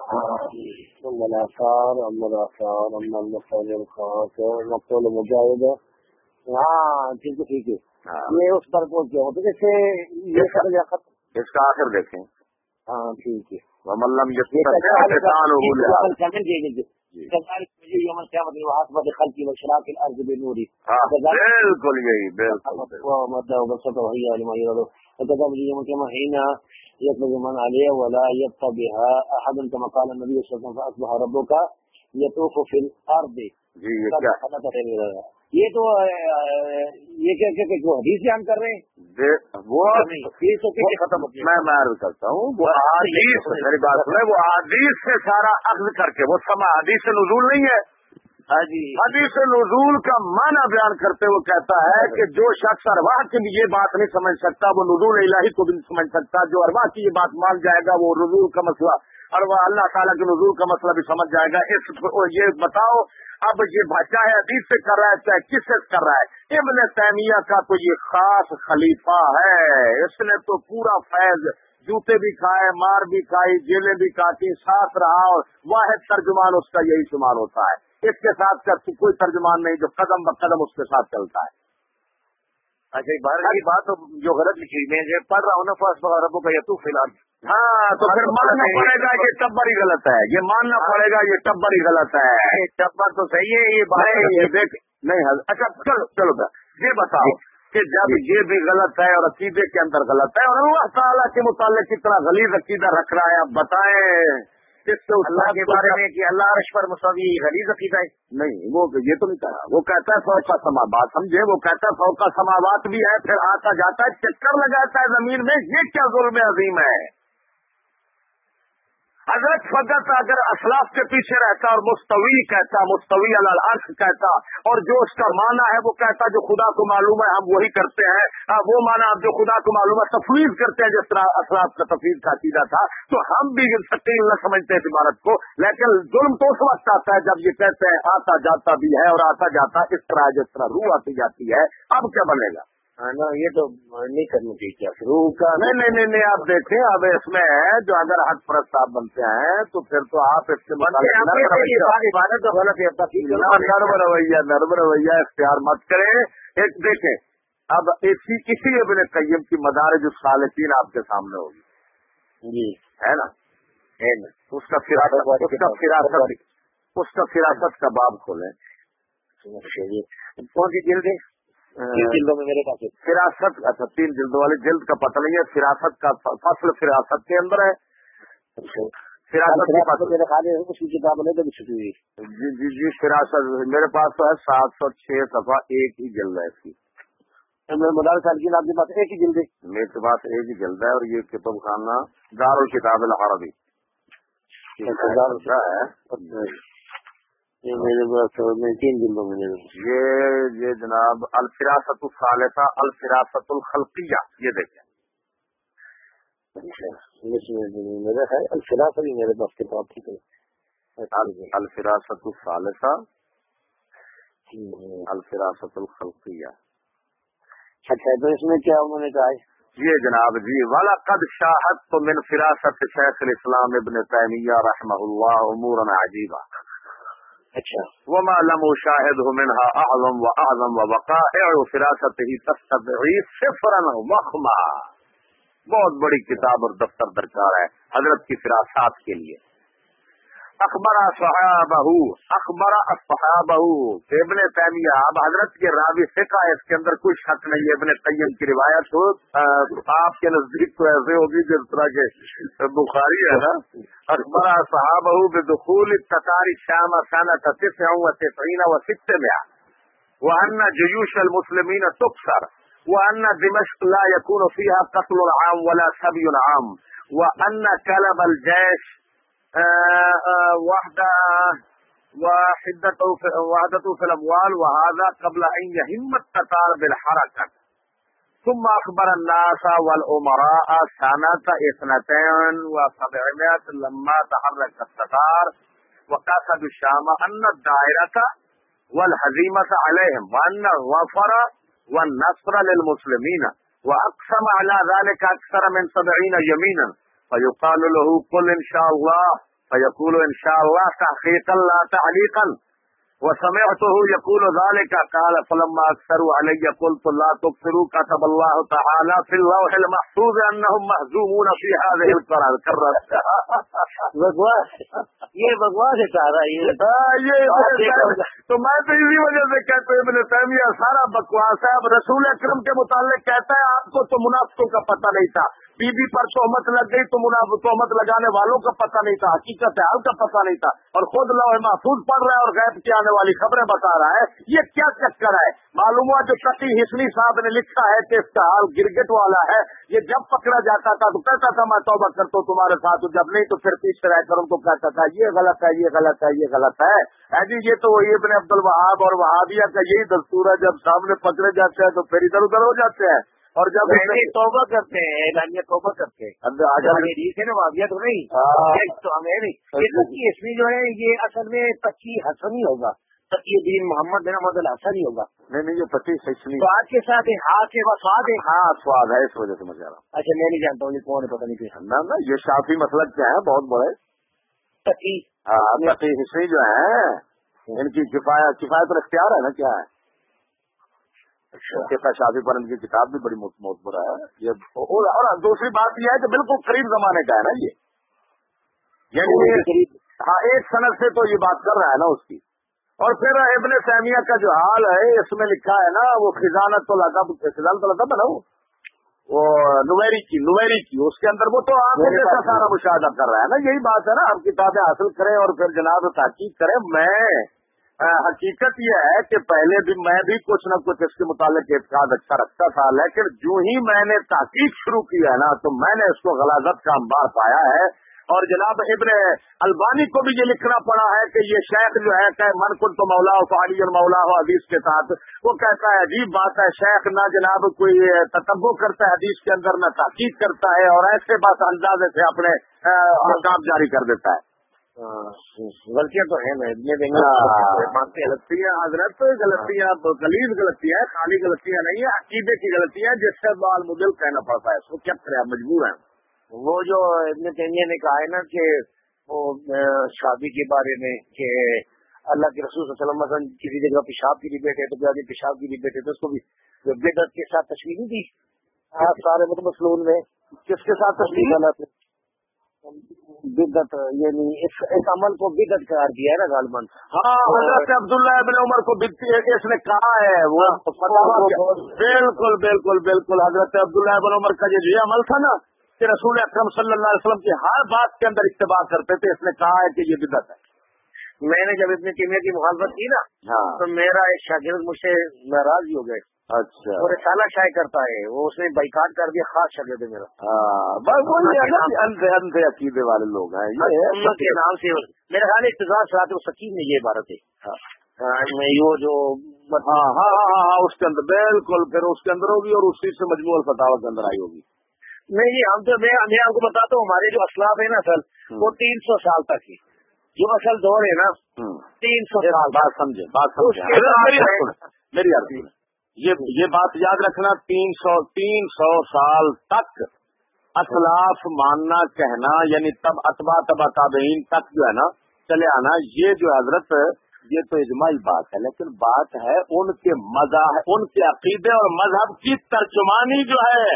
ثم الآثار اما الآثار اما المصال الخاص مقتول مجاہد ہاں ٹھیک ہے ٹھیک ہے یہ اس پر پہنچ گیا تو جیسے یہ اس کا آخر دیکھیں ہاں ٹھیک ہے ملم بالکل یہی بالکل من عليه ولا يبقى بها احد كما قال النبي صلى الله عليه وسلم فاصبح ربك يطوف في الارض۔ جی یہ کیا؟ یہ تو یہ کیا کہ جو حدیث بیان کر رہے ہیں۔ وہ ختم میں عرض کرتا ہوں وہ حدیث میری بات سنیں وہ حدیث سے سارا عرض کر کے وہ سما حدیث سے نزول نہیں ہے۔ ہاں جی۔ حدیث نزول کا معنی بیان کرتے ہوئے کہتا ہے کہ جو شخص ارواح کے لیے یہ بات نہیں سمجھ سکتا وہ نزول الہی کو بھی نہیں سمجھ سکتا جو ارواح کی یہ بات مان جائے گا وہ نزول کا مسئلہ۔ اروا اللہ تعالیٰ کے نزول کا مسئلہ بھی سمجھ جائے گا۔ اس یہ بتاؤ، اب یہ چاہے حدیث سے کر رہا ہے چاہے کس سے کر رہا ہے؟ ابن تیمیہ کا تو یہ خاص خلیفہ ہے۔ اس نے تو پورا فیض، جوتے بھی کھائے، مار بھی کھائی، جیلیں بھی کاٹی، ساتھ رہا اور واحد ترجمان اس کا یہی شمار ہوتا ہے۔ اس کے ساتھ کا کوئی ترجمان نہیں جو قدم ب قدم اس کے ساتھ چلتا ہے۔ اچھا بارہ کی بات جو غلط لکھی میں پڑھ رہا ہوں نا فاس ربو کا یہ تو فی الحال ہاں تو پھر ماننا پڑے گا یہ ٹبر ہی غلط ہے۔ یہ ماننا پڑے گا یہ ٹبر ہی غلط ہے۔ ٹبر تو صحیح ہے یہ بات نہیں اچھا چلو چلو یہ بتاؤ کہ جب یہ بھی غلط ہے اور عقیدے کے اندر غلط ہے اور اللہ تعالیٰ کے متعلق کتنا غلیظ عقیدہ رکھ رہا ہے آپ بتائیں۔ اللہ کے بارے میں کہ اللہ عرش پر مساوی غلیظ عقیدہ ہے۔ نہیں وہ یہ تو نہیں کہا۔ وہ کہتا ہے سو کا سماوات سمجھے؟ وہ کہتا ہے سو کا سماوات بھی ہے پھر آتا جاتا ہے چکر لگاتا ہے زمین میں یہ کیا ظلم عظیم ہے؟ حضرت فقط اگر اسلاف کے پیچھے رہتا اور مستوی کہتا، مستوی الرخ کہتا، اور جو اس کا معنی ہے وہ کہتا جو خدا کو معلوم ہے، ہم وہی کرتے ہیں۔ وہ معنی جو خدا کو معلوم ہے تفریح کرتے ہیں، جس طرح اسلاف کا تفریح کا سیدھا تھا۔ تو ہم بھی سکیل نہ سمجھتے ہیں عمارت کو، لیکن ظلم تو اس وقت آتا ہے جب یہ کہتے ہیں، آتا جاتا بھی ہے اور آتا جاتا اس طرح جس طرح روح آتی جاتی ہے۔ اب کیا بنے گا؟ ہاں یہ تو نہیں کرنی چاہیے شروع کا؟ نہیں نہیں نہیں نہیں آپ دیکھیں اب اس میں جو اگر حق پرستاب بنتے ہیں تو پھر تو آپ اس کے عبادت نرم رویہ نرم رویہ اختیار مت کریں۔ ایک دیکھیں اب اسی کسی ابن قیم کی مدارج الصالحین آپ کے سامنے ہوگی۔ جی۔ ہے نا؟ اس کا فراست اس کا فراست اس کا باب کھولیں۔ کون سی جلدوں میں میرے پاس فراست اچھا تین جلدوں والی جلد کا پتہ نہیں ہے فراست کا فصل فراست کے اندر ہے۔ فراست اس کی کتاب نہیں تو چھٹی ہوئی۔ جی جی جی فراست میرے پاس تو ہے سات سو چھ صفحہ ایک ہی جلد ہے اس کی۔ مدار سال کی آپ کے پاس ایک ہی جلد ہے۔ میرے پاس ایک ہی جلد ہے اور یہ کتب خانہ دار الکتاب العربی ہے۔ میرے پاس تین دن میں یہ یہ جناب الفراست الخالصہ الفراست الخلقیہ یہ دیکھیں۔ میرا ہے الفراست بھی میرے پاس کتاب تھی الفراست الخالصہ الفراست الخلقیہ۔ اچھا تو اس میں کیا انہوں نے کہا یہ جناب جی والا قد شاہد تو من فراست شیخ الاسلام ابن تیمیہ رحمہ اللہ امور عجیبہ اچھا۔ وما لم شاہد منها اعظم و اعظم و وقائع فراست ہی صفرا وخما۔ بہت بڑی کتاب اور دفتر درکار ہے حضرت کی فراست کے لیے۔ اخبر صحابہ اخبر صحابہ ابن تیمیہ، اب حضرت کے راوی فقہ اس کے اندر کوئی شک نہیں ہے، ابن قیم کی روایت ہو۔ آپ کے نزدیک تو ایسے ہوگی جس طرح کے بخاری ہے نا۔ اخبر صحابہ بدخول تطاری شام سنہ تسع و تسعین و ست میں وأن جيوش المسلمين تكسر وأن دمشق لا يكون فيها قتل عام ولا سبي عام۔ وأن كلب الجيش وحدة وحدة وحدة في الأموال وهذا قبل أن يهم التتار بالحركة ثم أخبر الناس والأمراء سنة اثنتين وسبعمائة لما تحرك التتار، وقصد الشام أن الدائرة والهزيمة عليهم وأن الظفر والنصر للمسلمين وأقسم على ذلك أكثر من سبعين يمينا فيقال له قل إن شاء الله فيقول إن شاء الله تحقيقا لا تعليقا وہ سمے تو یقول ظال کا کال فلم اکثر علیہ کل تو لا تکثروا كتب الله تعالى في اللوح المحفوظ انهم محزومون في هذه القرار رہا بکواس. یہ بکواس ہے سارا یہ تو میں تو اسی وجہ سے کہتے ہیں ابن تیمیہ سارا بکواس ہے۔ اب رسول اکرم کے متعلق کہتا ہے آپ کو تو منافقوں کا پتہ نہیں تھا۔ بی بی پر تہمت لگ گئی تو تہمت لگانے والوں کا پتہ نہیں تھا، حقیقت حال کا پتہ نہیں تھا۔ اور خود لوہ محفوظ پڑھ رہا ہے اور غیب کی آنے والی خبریں بتا رہا ہے۔ یہ کیا چکر ہے؟ معلوم ہوا جو شکی ہسنی صاحب نے لکھا ہے کہ اس کا حال گرگٹ والا ہے۔ یہ جب پکڑا جاتا تھا تو کہتا تھا، میں توبہ کرتا ہوں تمہارے ساتھ جب نہیں تو پھر پیچھے رہ کر ان کو کہتا تھا، یہ غلط ہے، یہ غلط ہے، یہ غلط ہے۔ جی یہ تو وہی اپنے عبد الوہاب اور وہابیہ کا یہی دستور ہے، جب سامنے پکڑے جاتے ہیں تو پھر ادھر ادھر ہو جاتے ہیں۔ اور جب توبہ کرتے ہیں اعلانیہ توبہ کرتے ہیں۔ نا معاویہ تو نہیں۔ تو ہمیں نہیں۔ اس میں جو ہے یہ اصل میں پچی حسن ہی ہوگا۔ تقی دین محمد بن محمد الحسن ہی ہوگا۔ نہیں نہیں یہ پچیس حسنی آج کے ساتھ ہاتھ کے بعد سواد ہے۔ ہاں سواد ہے اس وجہ سے رہا اچھا میں نہیں جانتا ہوں یہ کون ہے پتہ نہیں۔ کیا نہ یہ شافی مسلک کیا ہے بہت بڑے۔ تقی۔ ہاں تقی حسنی جو ہیں ان کی کفایت کفایت اختیار ہے نا کیا ہے؟ اچھا۔ شادی پر ان کی کتاب بھی بڑی موت برا ہے یہ اور دوسری بات یہ ہے کہ بالکل قریب زمانے کا ہے نا یہ۔ یعنی ہاں ایک صنعت سے تو یہ بات کر رہا ہے نا اس کی۔ اور پھر ابن سیمیہ کا جو حال ہے اس میں لکھا ہے نا وہ خزانت تو لگا خزانت تو لگا بنا وہ۔ نویری کی نویری کی۔ اس کے اندر وہ تو آپ جیسا سارا مشاہدہ کر رہا ہے نا۔ یہی بات ہے نا آپ کتابیں حاصل کریں اور پھر جناب تحقیق کریں۔ میں حقیقت یہ ہے کہ پہلے بھی میں بھی کچھ نہ کچھ اس کے متعلق اعتقاد اچھا رکھتا تھا، لیکن جو ہی میں نے تحقیق شروع کی ہے نا، تو میں نے اس کو غلازت کا انبار پایا ہے۔ اور جناب ابن البانی کو بھی یہ لکھنا پڑا ہے کہ یہ شیخ جو ہے، کہ من کن تو مولا ہو فعلی مولا ہو حدیث کے ساتھ، وہ کہتا ہے، عجیب بات ہے، شیخ نہ جناب کوئی تتبو کرتا ہے، حدیث کے اندر نہ تحقیق کرتا ہے، اور ایسے بات اندازے سے اپنے کام جاری کر دیتا ہے۔ غلطیاں تو ہیں غلطیاں حضرت غلطیاں غلیظ غلطیاں خالی غلطیاں نہیں ہیں عقیدے کی غلطیاں جس سے بال مدل کہنا پڑتا ہے اس کو کیا کرے مجبور ہیں۔ وہ جو ابن تیمیہ نے کہا ہے نا کہ وہ شادی کے بارے میں کہ اللہ کے رسول صلی اللہ علیہ وسلم کسی جگہ پیشاب کی لیے بیٹھے تو پیشاب کی لیے بیٹھے تو اس کو بھی بدت کے ساتھ تشریح نہیں دی۔ سارے مطلب میں کس کے ساتھ تشریح بدت یعنی اس عمل کو بدت قرار دیا ہے نا غالباً۔ ہاں حضرت عبداللہ ابن عمر کو اس نے کہا ہے وہ بالکل بالکل بالکل حضرت عبداللہ ابن عمر کا جو یہ عمل تھا نا کہ رسول اکرم صلی اللہ علیہ وسلم کی ہر بات کے اندر اتباع کرتے تھے اس نے کہا ہے کہ یہ بدت ہے۔ میں نے جب اتنی کیمیا کی مخالفت کی نا ہاں۔ تو میرا ایک شاگرد مجھ سے ناراض ہو گئے۔ اچھا۔ اور سالہ شائع کرتا ہے۔ وہ اس نے بائیکاٹ کر دیا خاص شاگرد میرا۔ اندھے عقیدے والے لوگ ہیں۔ کے نام سے میرا خیال اقتدار ساتھ سکیم میں یہ عبارت ہے۔ وہ جو ہاں ہاں ہاں ہاں اس کے اندر۔ بالکل پھر اس کے اندر ہوگی اور اسی سے مجموع الفتاوہ کے اندر آئی ہوگی۔ نہیں ہم تو میں آپ کو بتاتا ہوں ہمارے جو اسلاف ہے نا اصل وہ تین سو سال تک ہی جو اصل دور ہے نا تین سو سال بات سمجھے بات سمجھے۔ میری یہ یہ بات یاد رکھنا، تین سو تین سو سال تک اسلاف ماننا، کہنا یعنی تب اتبا تبا تابعین تک جو ہے نا، چلے آنا، یہ جو حضرت، یہ تو اجماعی بات ہے، لیکن بات ہے ان کے مذہب ان کے عقیدے اور مذہب کی ترجمانی جو ہے،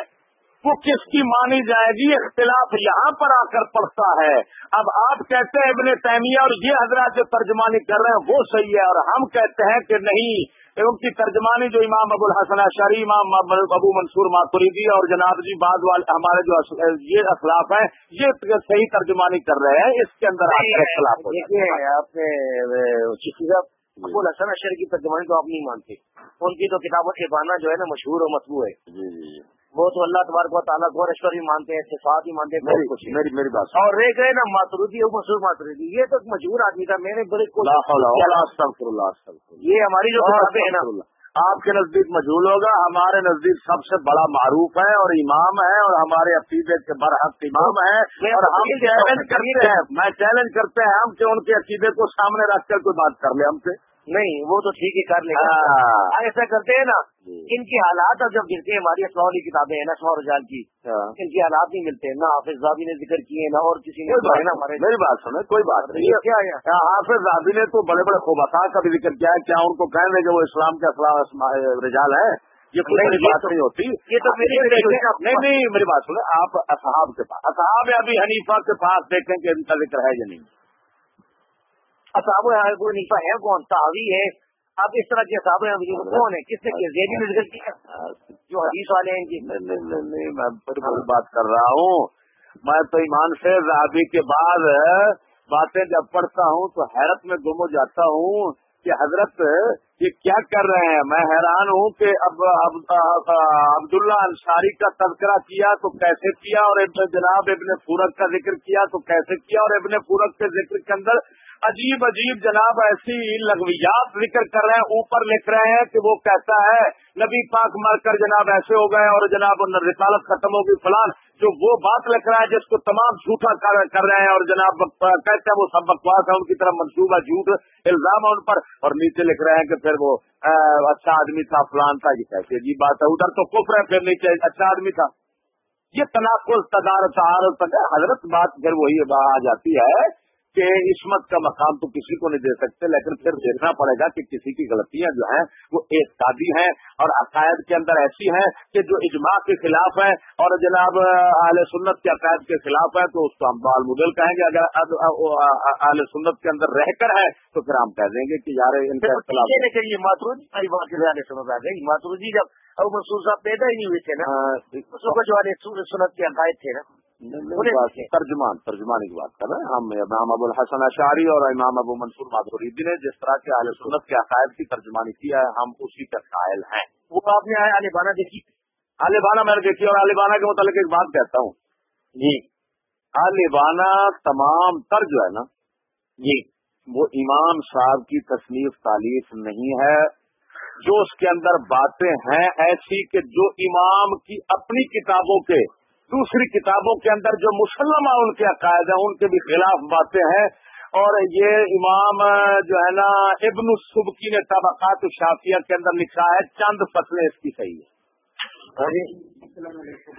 وہ کس کی مانی جائے گی؟ اختلاف یہاں پر آ کر پڑتا ہے۔ اب آپ کہتے ہیں ابن تیمیہ اور یہ حضرات جو ترجمانی کر رہے ہیں، وہ صحیح ہے اور ہم کہتے ہیں کہ نہیں ان کی ترجمانی جو امام ابو الحسن شری امام ابو منصور ماتوریدی اور جناب جی بعد والے ہمارے جو یہ اخلاف ہیں یہ صحیح ترجمانی کر رہے ہیں اس کے اندر اختلاف آپ نے ابو الحسن شری کی ترجمانی تو آپ نہیں مانتے۔ ان کی تو کتابوں کے بانا جو ہے نا مشہور اور مطبوع ہے۔ جی جی۔ وہ تو اللہ تبارک و تعالیٰ گورشور بھی مانتے ہیں صفات ہی مانتے ہیں کچھ میری میری بات اور رہ گئے نا ماترودی مسور ماترودی یہ تو مشہور آدمی تھا میں نے بڑے یہ ہماری جو ہے نا آپ کے نزدیک مجھول ہوگا ہمارے نزدیک سب سے بڑا معروف ہے اور امام ہے اور ہمارے عقیدے کے برحق امام ہے۔ اور ہم چیلنج کرتے ہیں میں چیلنج کرتے ہیں ہم کہ ان کے عقیدے کو سامنے رکھ کر کوئی بات کر لے ہم سے۔ نہیں وہ تو ٹھیک ہی کر لیں ہاں۔ ایسا کرتے ہیں نا جی۔ ان کی حالات اب جب گرتے ہیں ہماری اسلامی کتابیں ہیں نا سو رجال کی ہاں۔ ان کی حالات نہیں ملتے نہ حافظ زابی نے ذکر کیے نہ اور کسی نے میری بات سنیں کوئی بات نہیں ہاں، حافظ زابی نے تو بڑے بڑے خوبصا کا بھی ذکر کیا ہے کیا ان کو کہیں گے کہ وہ اسلام کے اسلام رجال ہے یہ کوئی یہ بات نہیں ہوتی یہ تو میری میری نہیں نہیں میری بات سنیں آپ اصحاب کے پاس اصحاب ابھی حنیفہ کے پاس دیکھیں کہ ان کا ذکر ہے یا نہیں اصحاب حنیفہ ہے کون صحابی ہے اب اس طرح کے اصحاب ابو کون ہے؟ کس نے کیا زیدی نے ذکر کیا۔ جو حدیث والے ہیں جی۔ نہیں میں بات کر رہا ہوں۔ میں تو ایمان سے زابی کے بعد باتیں جب پڑھتا ہوں تو حیرت میں گم ہو جاتا ہوں کہ حضرت یہ کیا کر رہے ہیں۔ میں حیران ہوں کہ اب، اب- عبداللہ انصاری کا تذکرہ کیا تو کیسے کیا اور ابن جناب، ابن پورک کا ذکر کیا تو کیسے کیا اور ابن پورک کے ذکر کے اندر عجیب عجیب جناب ایسی لغویات ذکر کر رہے ہیں، اوپر لکھ رہے ہیں کہ وہ کہتا ہے۔ نبی پاک مر کر جناب ایسے ہو گئے اور جناب رسالت ختم ہوگی فلان۔ جو وہ بات لکھ رہا ہے، جس کو تمام جھوٹا کر رہے ہیں اور جناب کہتے ہیں وہ سب بکواس ہے ان کی طرف منصوبہ جھوٹ الزام ہے ان پر۔ اور نیچے لکھ رہے ہیں کہ پھر وہ اچھا آدمی تھا، فلان تھا، یہ کیسی عجیب بات ہے۔ ادھر تو کفر ہے، پھر نیچے اچھا آدمی تھا۔ یہ تناقض تدار تعارف حضرت بات پھر وہی آ جاتی ہے کہ عصمت کا مقام تو کسی کو نہیں دے سکتے لیکن پھر دیکھنا پڑے گا کہ کسی کی غلطیاں جو ہیں وہ ایک شادی ہیں اور عقائد کے اندر ایسی ہیں کہ جو اجماع کے خلاف ہے اور جناب اہل سنت کے عقائد کے خلاف ہے تو اس کو ہم بال مدل کہیں گے۔ اگر اہل سنت کے اندر رہ کر ہے تو پھر ہم کہہ دیں گے کہ یار ان کا ہماری بات کے سمجھ آ گئی ماترودی جب ابو منصور صاحب پیدا ہی نہیں ہوئے تھے نا اس وقت جو سنت کے عقائد تھے نا۔ ترجمان ترجمان کی بات کر رہے ہیں۔ ہم امام ابو الحسن اشاری اور امام ابو منصور ماتوریدی نے جس طرح کے اہل سنت کے عقائد کی ترجمانی کیا ہے ہم اسی کے قائل ہیں۔ وہ آپ نے بانا دیکھی۔ عالبانہ میں نے دیکھی اور عالبانہ کے متعلق ایک بات کہتا ہوں۔ جی۔ عالبانہ تمام تر جو ہے نا جی۔ وہ امام صاحب کی تصنیف تعلیف نہیں ہے۔ جو اس کے اندر باتیں ہیں ایسی کہ جو امام کی اپنی کتابوں کے دوسری کتابوں کے اندر جو مسلمہ ان کے عقائد ہیں ان کے بھی خلاف باتیں ہیں۔ اور یہ امام جو ہے نا ابن السبکی نے طبقات شافیہ کے اندر لکھا ہے چند فصلیں اس کی صحیح ہے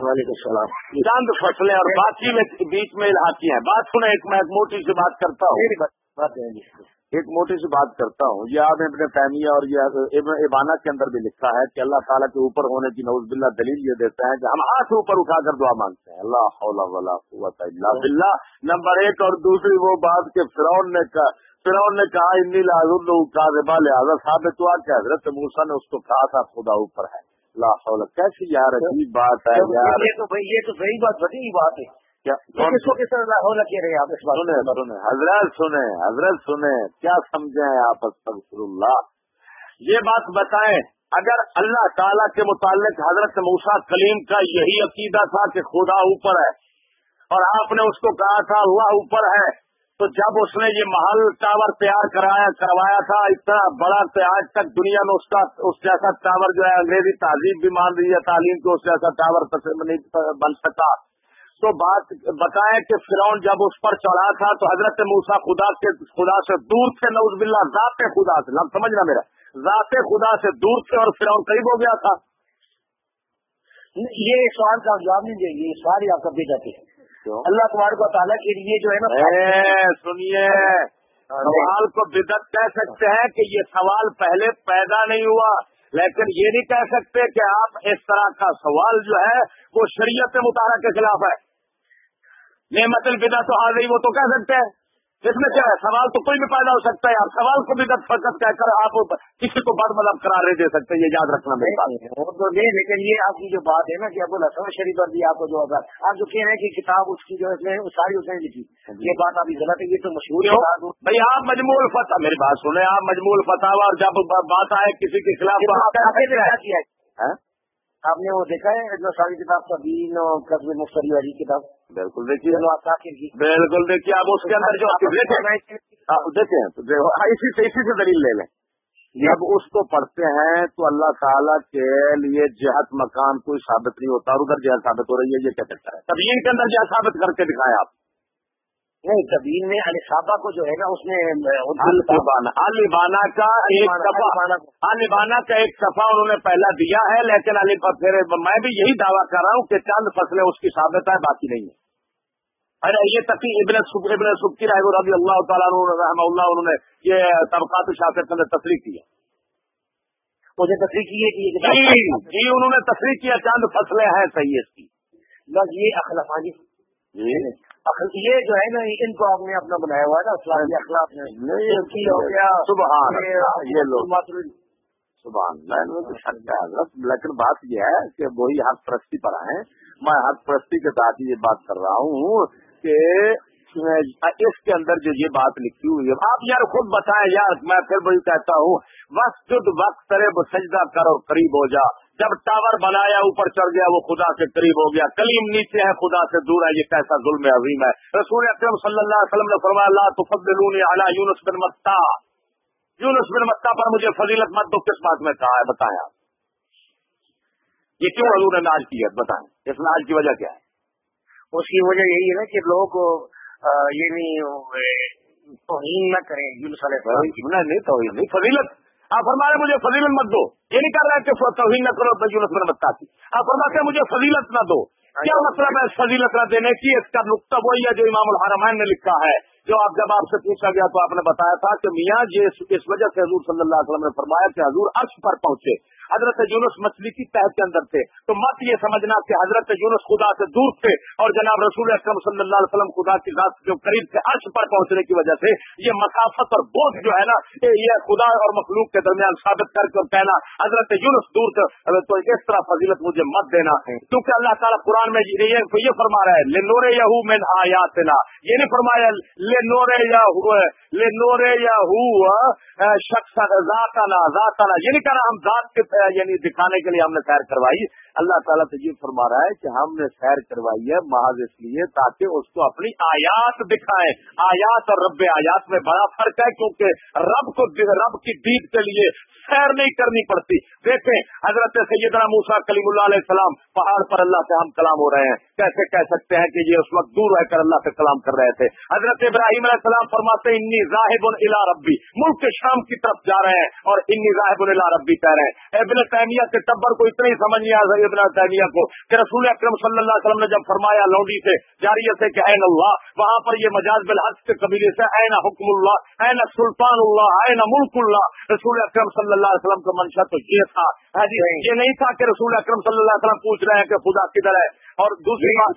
وعلیکم السلام۔ چند فصلیں اور باقی میں بیچ میں الحاقی ہیں۔ بات سنیں ایک میں موٹی سی بات کرتا ہوں۔ ہے ایک موٹی سی بات کرتا ہوں۔ یہ آپ ابن تیمیہ اور یہ ابن ابانا کے اندر بھی لکھا ہے کہ اللہ تعالیٰ کے اوپر ہونے کی نوز باللہ دلیل یہ دیتے ہیں کہ ہم ہاتھ اوپر اٹھا کر دعا مانگتے ہیں۔ اللہ حول ولا قوت الا باللہ۔ نمبر ایک اور دوسری وہ بات کہ فرعون نے کہا فرعون نے کہا انی لازم کاذبہ لہٰذا ثابت ہوا کہ حضرت موسیٰ نے اس کو کہا تھا خدا اوپر ہے۔ حول کیسی یار عجیب بات ہے یار۔ یہ تو صحیح بات بڑی بات ہے۔ حضرت سنیں حضرت سنیں۔ کیا سمجھیں آپ؟ اللہ۔ یہ بات بتائیں اگر اللہ تعالیٰ کے متعلق حضرت موسیٰ کلیم کا یہی عقیدہ تھا کہ خدا اوپر ہے اور آپ نے اس کو کہا تھا اللہ اوپر ہے تو جب اس نے یہ محل ٹاور تیار کرایا کروایا تھا اتنا بڑا آج تک دنیا میں اس کا اس جیسا ٹاور جو ہے انگریزی تہذیب بھی مان رہی ہے تعلیم کو اس جیسا ٹاور نہیں بن سکا۔ تو بات بتائیں کہ فرعون جب اس پر چڑھا تھا تو حضرت موسا خدا کے خدا سے دور تھے نوز باللہ ذات خدا سے لب سمجھنا میرا ذات خدا سے دور تھے اور فرعون قریب ہو گیا تھا۔ یہ سوال کا جواب نہیں دیں گے یہ سوال آپ دے جاتے ہیں؟ اللہ تمہارے کو تعالیٰ کے لیے جو ہے نا سنیے۔ سوال کو بدت کہہ سکتے ہیں کہ یہ سوال پہلے پیدا نہیں ہوا لیکن یہ نہیں کہہ سکتے کہ آپ اس طرح کا سوال جو ہے وہ شریعت مطالعہ کے خلاف ہے۔ نعمت البدا تو آ گئی وہ تو کہہ سکتے ہیں۔ اس میں کیا ہے؟ سوال تو کوئی بھی پیدا ہو سکتا ہے آپ سوال کو بھی فقط کہہ کر آپ کسی کو بد مطلب قرار نہیں دے سکتے یہ یاد رکھنا میری بات وہ تو نہیں لیکن یہ آپ کی جو بات ہے نا کہ ابو الحسن شریف بھی آپ کو جو ہوگا آپ جو کہہ رہے ہیں کہ کتاب اس کی جو ہے ساری اس نے لکھی۔ یہ بات ابھی غلط ہے یہ تو مشہور ہے۔ بھائی آپ مجموع فتح میری بات سنیں آپ مجموع فتح اور جب بات آئے کسی کے خلاف تو آپ نے ہیں؟ وہ دیکھا ہے جو ساری کتاب کا دین اور قصب والی کتاب؟ بالکل دیکھیے۔ آپ بالکل دیکھیے اب اس کے اندر جو دیکھیں۔ آپ تو دیکھو، ہاں، اسی سے اسی سے دلیل لے لیں۔ جب اس کو پڑھتے ہیں تو اللہ تعالیٰ کے لیے جہت مکان کوئی ثابت نہیں ہوتا اور ادھر جہت ثابت ہو رہی ہے یہ کیا کہتا ہے؟ تب ان کے اندر جہت ثابت کر کے دکھائیں آپ۔ نہیں تبین میں علی صابہ کو جو ہے نا اس نے البانا کا البانا کا ایک صفحہ انہوں نے پہلا دیا ہے لیکن علی پھر میں بھی یہی دعویٰ کر رہا ہوں کہ چند فصلیں اس کی ثابت ہے باقی نہیں ہے ارے یہ تقی ابن ابن سبکی رائے رضی اللہ تعالیٰ رحمہ اللہ انہوں نے یہ طبقات شاخت کے اندر تفریح کیا مجھے تفریح کی ہے جی جی انہوں نے تفریح کیا چند فصلیں ہیں صحیح اس کی۔ بس یہ اخلاقانی جی۔ یہ جو ہے نا ان کو آپ نے اپنا بنایا ہوا ہے نا اخلاق سبحان یہ لوگ۔ سبحان لیکن بات یہ ہے کہ وہی حق پرستی پر آئے میں حق پرستی کے ساتھ یہ بات کر رہا ہوں کہ اس کے اندر جو یہ بات لکھی ہوئی ہے، آپ یار خود بتائیں یار، میں پھر وہی کہتا ہوں، وقت وقت کرے وہ سجدہ کر اور قریب ہو جا۔ جب ٹاور بنایا، اوپر چڑھ گیا، وہ خدا سے قریب ہو گیا۔ کلیم نیچے ہے، خدا سے دور ہے، یہ کیسا ظلم عظیم ہے۔ رسول اکرم صلی اللہ علیہ وسلم نے فرمایا اللہ تو علی یونس بن متا یونس بن متا پر مجھے فضیلت مت دو کس بات میں کہا ہے؟ بتایا یہ کیوں حضور نے ناج کی ہے؟ بتائیں۔ اس ناج کی وجہ کیا ہے؟ اس کی وجہ یہی ہے نا کہ لوگ کو یہ نہیں توہین نہ کریں۔ یونس علیہ السلام۔ نہیں، توہین نہیں، فضیلت۔ آپ فرما رہے مجھے فضیلت مت دو۔ یہ نہیں کر رہا کہ توہین نہ کرو یونس میں بتا کی آپ فرماتے مجھے فضیلت نہ دو۔ کیا مطلب ہے فضیلت نہ دینے کی؟ اس کا نقطہ وہی ہے جو امام الحرمین نے لکھا ہے۔ جو آپ جب آپ سے پوچھا گیا تو آپ نے بتایا تھا کہ میاں جی اس وجہ سے حضور صلی اللہ علیہ وسلم نے فرمایا کہ حضور عرش پر پہنچے۔ حضرت یونس مچھلی کی تہ کے اندر تھے۔ تو مت یہ سمجھنا کہ حضرت یونس خدا سے دور تھے اور جناب رسول اکرم صلی اللہ علیہ وسلم خدا کی ذات کے قریب سے عرش پر پہنچنے کی وجہ سے۔ یہ مسافت اور بوجھ جو ہے نا یہ خدا اور مخلوق کے درمیان ثابت کر کے کہنا حضرت یونس دور سے تو اس طرح فضیلت مجھے مت دینا۔ ہے کیونکہ اللہ تعالیٰ قرآن میں یہ فرما رہا ہے من آیات یہ نہیں فرمایا لے نورے یا لے نورے یا ہوا شخص ذات ذات یہ نہیں کہہ رہا ہم ذات کے یعنی دکھانے کے لیے ہم نے سیر کروائی۔ اللہ تعالیٰ تو یہ فرما رہا ہے کہ ہم نے سیر کروائی ہے محض اس لیے تاکہ اس کو اپنی آیات دکھائے۔ آیات اور رب آیات میں بڑا فرق ہے کیونکہ رب کو رب کی دید کے لیے سیر نہیں کرنی پڑتی۔ دیکھیں حضرت سیدنا موسا کلیم اللہ علیہ السلام پہاڑ پر اللہ سے ہم کلام ہو رہے ہیں۔ کیسے کہہ سکتے ہیں کہ یہ اس وقت دور رہ کر اللہ سے کلام کر رہے تھے؟ حضرت ابراہیم علیہ السلام فرماتے انی راہب الا ربی ملک کے شام کی طرف جا رہے ہیں اور انی راہب الا ربی کہہ رہے ہیں۔ ابن تیمیہ کے ٹبر کو اتنی سمجھ نہیں آ ابن تعمیہ کو کہ رسول اکرم صلی اللہ علیہ وسلم نے جب فرمایا لوڈی سے جاریت سے کہ این اللہ وہاں پر یہ مجاز بالحق کے قبیلے سے این حکم اللہ این سلطان اللہ این ملک اللہ۔ رسول اکرم صلی اللہ علیہ وسلم کا منشا تو یہ تھا۔ ہاں جی یہ نہیں تھا کہ رسول اکرم صلی اللہ علیہ وسلم پوچھ رہے ہیں کہ خدا کدھر ہے۔ اور دوسری بات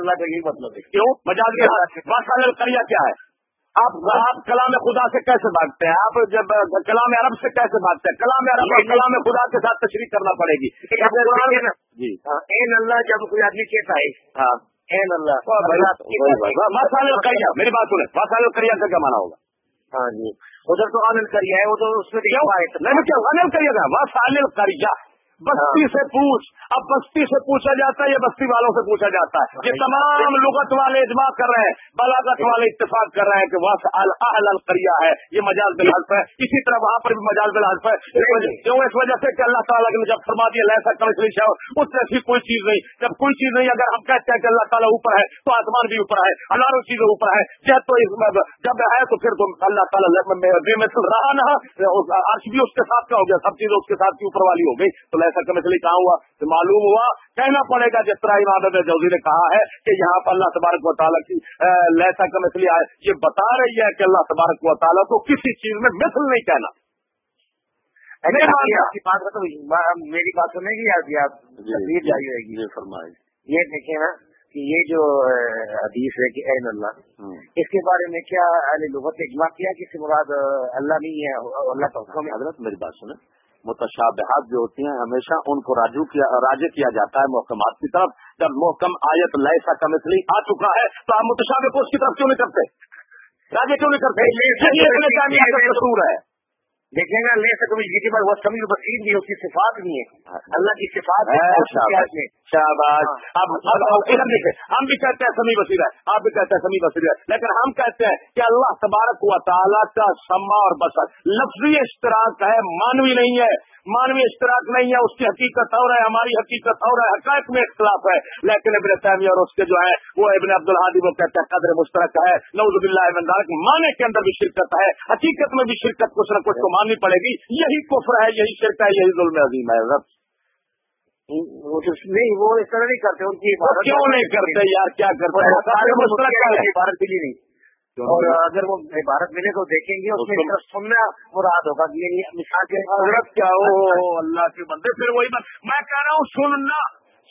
اللہ کا یہی مطلب ہے۔ کیوں؟ مجاز بالحق۔ کریا کیا ہے؟ آپ آپ کلام خدا سے کیسے بھاگتے ہیں؟ آپ جب کلام عرب سے کیسے بھاگتے ہیں؟ کلام عرب اور کلام خدا کے ساتھ تشریح کرنا پڑے گی۔ جی. این اللہ جب کوئی آدمی کہتا ہے ہاں۔ این اللہ مسالے کریا میری بات سنیں مسالے کریا کا کیا مانا ہوگا؟ ہاں جی۔ ادھر تو آنند کریا ہے وہ تو اس میں نہیں کیا آنند کریے گا مسالے کریا بستی سے پوچھ۔ اب بستی سے پوچھا جاتا ہے یہ بستی والوں سے پوچھا جاتا ہے؟ یہ تمام لغت والے اجماع کر رہے ہیں بلاغت والے اتفاق کر رہے ہیں کہ وس القریا ہے یہ مجاز بلحظ ہے۔ اسی طرح وہاں پر بھی مجاز بلحظ ہے۔ کیوں؟ اس وجہ سے کہ اللہ تعالیٰ نے جب فرما دیا لہسا کمشری شاہ اس ایسی کوئی چیز نہیں۔ جب کوئی چیز نہیں اگر ہم کہتے ہیں کہ اللہ تعالیٰ اوپر ہے تو آسمان بھی اوپر ہے ہزاروں چیزیں اوپر ہے جب تو جب ہے تو پھر تو اللہ تعالیٰ رہا نہ عرش بھی اس کے ساتھ کا ہو گیا سب چیزیں اس کے ساتھ کی اوپر والی ہو گئی تو لہسا کمشری کہاں ہوا؟ معلوم ہوا کہنا پڑے گا جس طرح عبادت جوزی نے کہا ہے کہ یہاں پر اللہ تبارک و تعالیٰ کی لہسا کا مسئلہ ہے یہ بتا رہی ہے کہ اللہ تبارک و تعالیٰ کو کسی چیز میں مثل نہیں کہنا۔ میری بات سنیں گی آپ جی، جائے گی۔ فرمائے یہ دیکھیں نا کہ یہ جو حدیث ہے کہ این اللہ اس کے بارے میں کیا لغت اجماع کیا کہ مراد اللہ نہیں ہے اللہ کا حکم حضرت میری بات سنیں۔ متشابہات جو ہوتی ہیں ہمیشہ ان کو راجو کیا راجے کیا جاتا ہے محکمات کی طرف جب محکم آیت لیے کا مثلی آ چکا ہے تو آپ متشابہ کو اس کی طرف کیوں نہیں کرتے راجے کیوں نہیں کرتے ہے دیکھیں گا لے سکوں جی پر وہ سمی بصیر بھی اس کی صفات نہیں ہے اللہ کی صفات شہباز اب ہم بھی کہتے ہیں سمی بصیر ہے آپ بھی کہتے ہیں سمی بصیر ہے۔ لیکن ہم کہتے ہیں کہ اللہ تبارک و تعالیٰ کا سما اور بسر لفظی اشتراک ہے مانوی نہیں ہے۔ مانوی اشتراک نہیں ہے اس کی حقیقت اور ہے ہماری حقیقت اور ہے حقائق میں اختلاف ہے۔ لیکن ابن تعمی اور اس کے جو ہے وہ ابن عبد الحادی وہ کہتے ہیں قدر مشترک ہے۔ نوز اللہ مانے کے اندر بھی شرکت ہے۔ حقیقت میں بھی شرکت کچھ نہ کچھ کو ماننی پڑے گی۔ یہی کفر ہے یہی شرک ہے یہی ظلم عظیم ہے۔ نہیں وہ اس طرح نہیں کرتے ان کی کیوں نہیں کرتے۔ یار؟ کیا کرتے نہیں۔ اور اگر وہ عبارت ملے تو دیکھیں گے اس میں سننا مراد ہوگا۔ مثال کے حضرت کیا ہو؟ اللہ کے بندے پھر وہی میں کہہ رہا ہوں سننا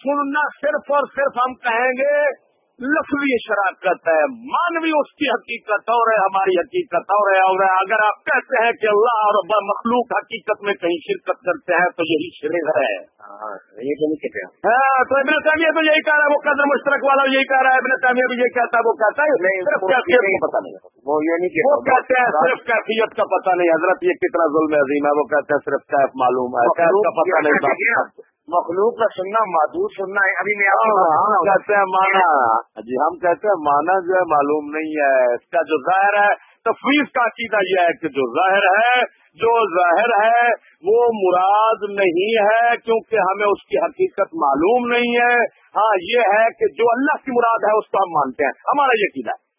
سننا صرف اور صرف ہم کہیں گے۔ لفظی شراکت ہے مانوی اس کی حقیقت اور ہے ہماری حقیقت اور ہے اور اگر آپ کہتے ہیں کہ اللہ اور مخلوق حقیقت میں کہیں شرکت کرتے ہیں تو یہی شرک ہے۔ ہاں، یہ تو نہیں کہتے ہاں تو ابن تعمیر تو یہی کہہ رہا ہے وہ قدر مشترک والا یہی کہہ رہا ہے۔ ابن تعمیر بھی یہ کہتا ہے وہ کہتا ہے نہیں وہ یہ نہیں وہ کہتے ہیں صرف کیفیت کا پتہ نہیں۔ حضرت یہ کتنا ظلم عظیم ہے وہ کہتے ہیں صرف کیف معلوم ہے کیف کا پتہ نہیں۔ مخلوق کا سننا معدود سننا ہے۔ ابھی میں ہم کہتے ہیں مانا؟ جی ہم کہتے ہیں؟ مانا جو ہے معلوم نہیں ہے۔ اس کا جو ظاہر ہے تفویض کا عقیدہ یہ ہے کہ جو ظاہر ہے جو ظاہر ہے وہ مراد نہیں ہے کیونکہ ہمیں اس کی حقیقت معلوم نہیں ہے۔ ہاں یہ ہے کہ جو اللہ کی مراد ہے اس کو ہم مانتے ہیں۔ ہمارا یہ عقیدہ ہے۔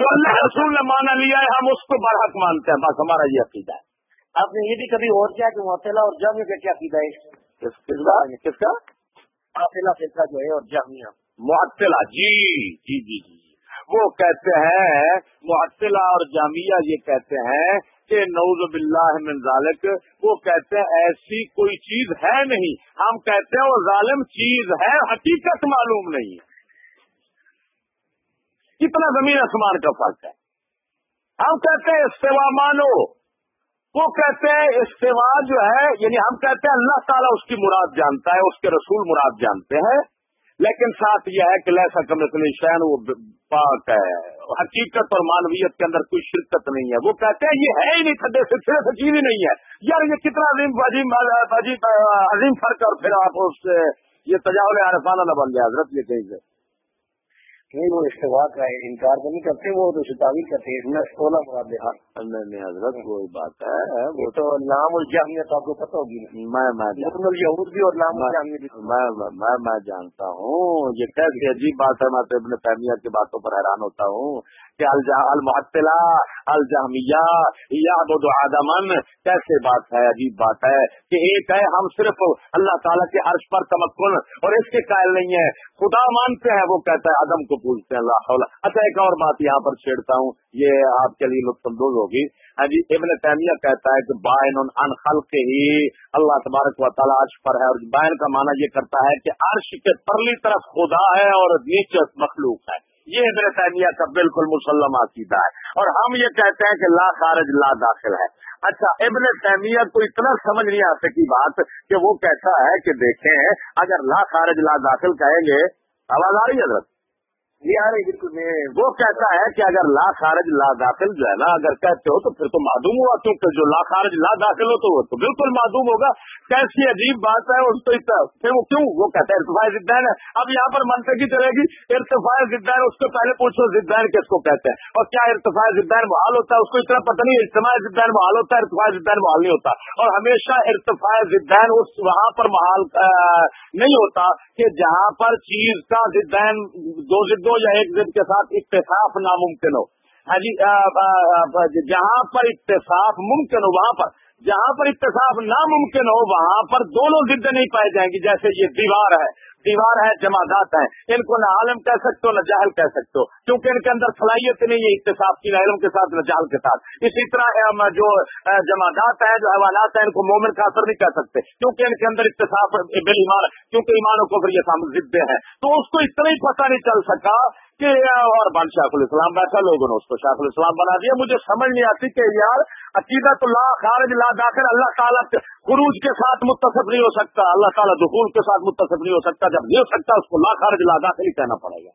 جو اللہ رسول نے مانا لیا ہے ہم اس کو برحق مانتے ہیں۔ بس ہمارا یہ عقیدہ ہے۔ آپ نے یہ بھی کبھی اور کیا کہ معطلا اور جامع کا کیا عقیدہ ہے؟ کس کا؟ معطلا فرقہ جو ہے اور جامعہ معطلا جی جی جی جی وہ کہتے ہیں معطلا اور جامعہ یہ کہتے ہیں کہ نوز باللہ من ذالک وہ کہتے ہیں ایسی کوئی چیز ہے نہیں۔ ہم کہتے ہیں وہ ظالم چیز ہے حقیقت معلوم نہیں۔ کتنا زمین آسمان کا فرق ہے؟ ہم کہتے ہیں استوا مانو۔ وہ کہتے ہیں استوا جو ہے یعنی ہم کہتے ہیں اللہ تعالیٰ اس کی مراد جانتا ہے، اس کے رسول مراد جانتے ہیں۔ لیکن ساتھ یہ ہے کہ لہسا کم شہن وہ پاک ہے۔ حقیقت اور مانویت کے اندر کوئی شرکت نہیں ہے۔ وہ کہتے ہیں یہ ہے ہی نہیں کھڈے سے سے چیز ہی نہیں ہے۔ یار یہ کتنا عظیم عظیم عظیم فرق اور پھر آپ اس سے یہ تجاول عرفانہ نہ بن گیا حضرت یہ کہیں سے۔ نہیں وہ استفا کا انکار تو نہیں کرتے وہ تو تعویل کرتے ہیں۔ سولہ مراد نہیں حضرت وہی بات ہے؟ وہ تو نام الجامعت آپ کو پتہ ہوگی۔ میں میں یہود بھی اور نام میں میں جانتا ہوں۔ یہ کیسی عجیب بات ہے میں تو ابن تعمیہ کی باتوں پر حیران ہوتا ہوں۔ کہ المعطلا الجامیا یا بدو آدمن کیسے بات ہے، عجیب بات ہے کہ ایک ہے، ہم صرف اللہ تعالیٰ کے عرش پر تمکن اور اس کے قائل نہیں ہے خدا مانتے ہیں، وہ کہتا ہے، عدم کو پوچھتے ہیں اللہ اچھا ایک اور بات یہاں پر چھیڑتا ہوں، یہ آپ کے لیے لطف اندوز ہوگی۔ ہاں جی ابن تیمیہ کہتا ہے کہ بائن ان خلق ہی اللہ تبارک و تعالیٰ عرش پر ہے، اور بائن کا معنی یہ کرتا ہے کہ عرش کے پرلی طرف خدا ہے اور نیچے مخلوق ہے۔ یہ ابن تعمیہ کا بالکل مسلم عقیدہ ہے۔ اور ہم یہ کہتے ہیں کہ لا خارج، لا داخل ہے۔ اچھا ابن تعمیہ کو اتنا سمجھ نہیں آ سکی بات کہ وہ کیسا ہے کہ دیکھیں، اگر لا خارج، لا داخل کہیں گے، آواز آ رہی ہے حضرت؟ وہ کہتا ہے کہ اگر لا خارج لا داخل جو ہے نا، اگر کہتے ہو تو پھر تو معدوم ہوا، کیونکہ جو لا خارج لا داخل ہو تو وہ تو بالکل معدوم ہوگا۔ کیسی عجیب بات ہے اس کو پھر وہ کیوں وہ کہتا ہے ارتفاع زدین ہے۔ اب یہاں پر منطقی چلے گی۔ ارتفاع زدین، اس کو پہلے پوچھو زدین کس کو کہتے ہیں۔ اور کیا ارتفاع زدین محال ہوتا ہے؟ اس کو اتنا پتہ نہیں، اجتماع زدین محال ہوتا ہے، ارتفاع زدین محال نہیں ہوتا۔ اور ہمیشہ ارتفاع زدین اس وہاں پر محال نہیں ہوتا کہ جہاں پر چیز کا زدین دو زدوں یا ایک ضد کے ساتھ اتفاق ناممکن ہو۔ جی جہاں پر اتفاق ممکن ہو، وہاں پر۔ جہاں پر اتفاق ناممکن ہو، وہاں پر دونوں ضد نہیں پائے جائیں گی جیسے یہ دیوار ہے۔ دیوار ہے جماعت ہیں۔ ان کو نہ عالم کہہ سکتے ہو، نہ جاہل کہہ سکتے ہو۔ کیونکہ ان کے اندر صلاحیت نہیں ہے اقتصاد کی، نہ علم کے ساتھ، نہ جاہل کے ساتھ۔ اسی طرح جو جماعت ہیں، جو حوالات ہیں، ان کو مومن کا اثر نہیں کہہ سکتے۔ کیونکہ ان کے اندر اقتصاد بل ایمان کیونکہ ایمان کو پھر یہ ضدے ہیں۔ تو اس کو اتنا ہی پتہ نہیں چل سکا کہ اور بان شاخ الاسلام بیٹھا لوگوں نے اس کو شاخ الاسلام بنا دیا۔ مجھے سمجھ نہیں آتی کہ یار عقیدت اللہ خارج، لا داخل، اللہ تعالیٰ خروج کے ساتھ متصف نہیں ہو سکتا، اللہ تعالیٰ دخول کے ساتھ متصف نہیں ہو سکتا۔ جب نہیں ہو سکتا، اس کو لا خارج، لا داخل ہی کہنا پڑے گا۔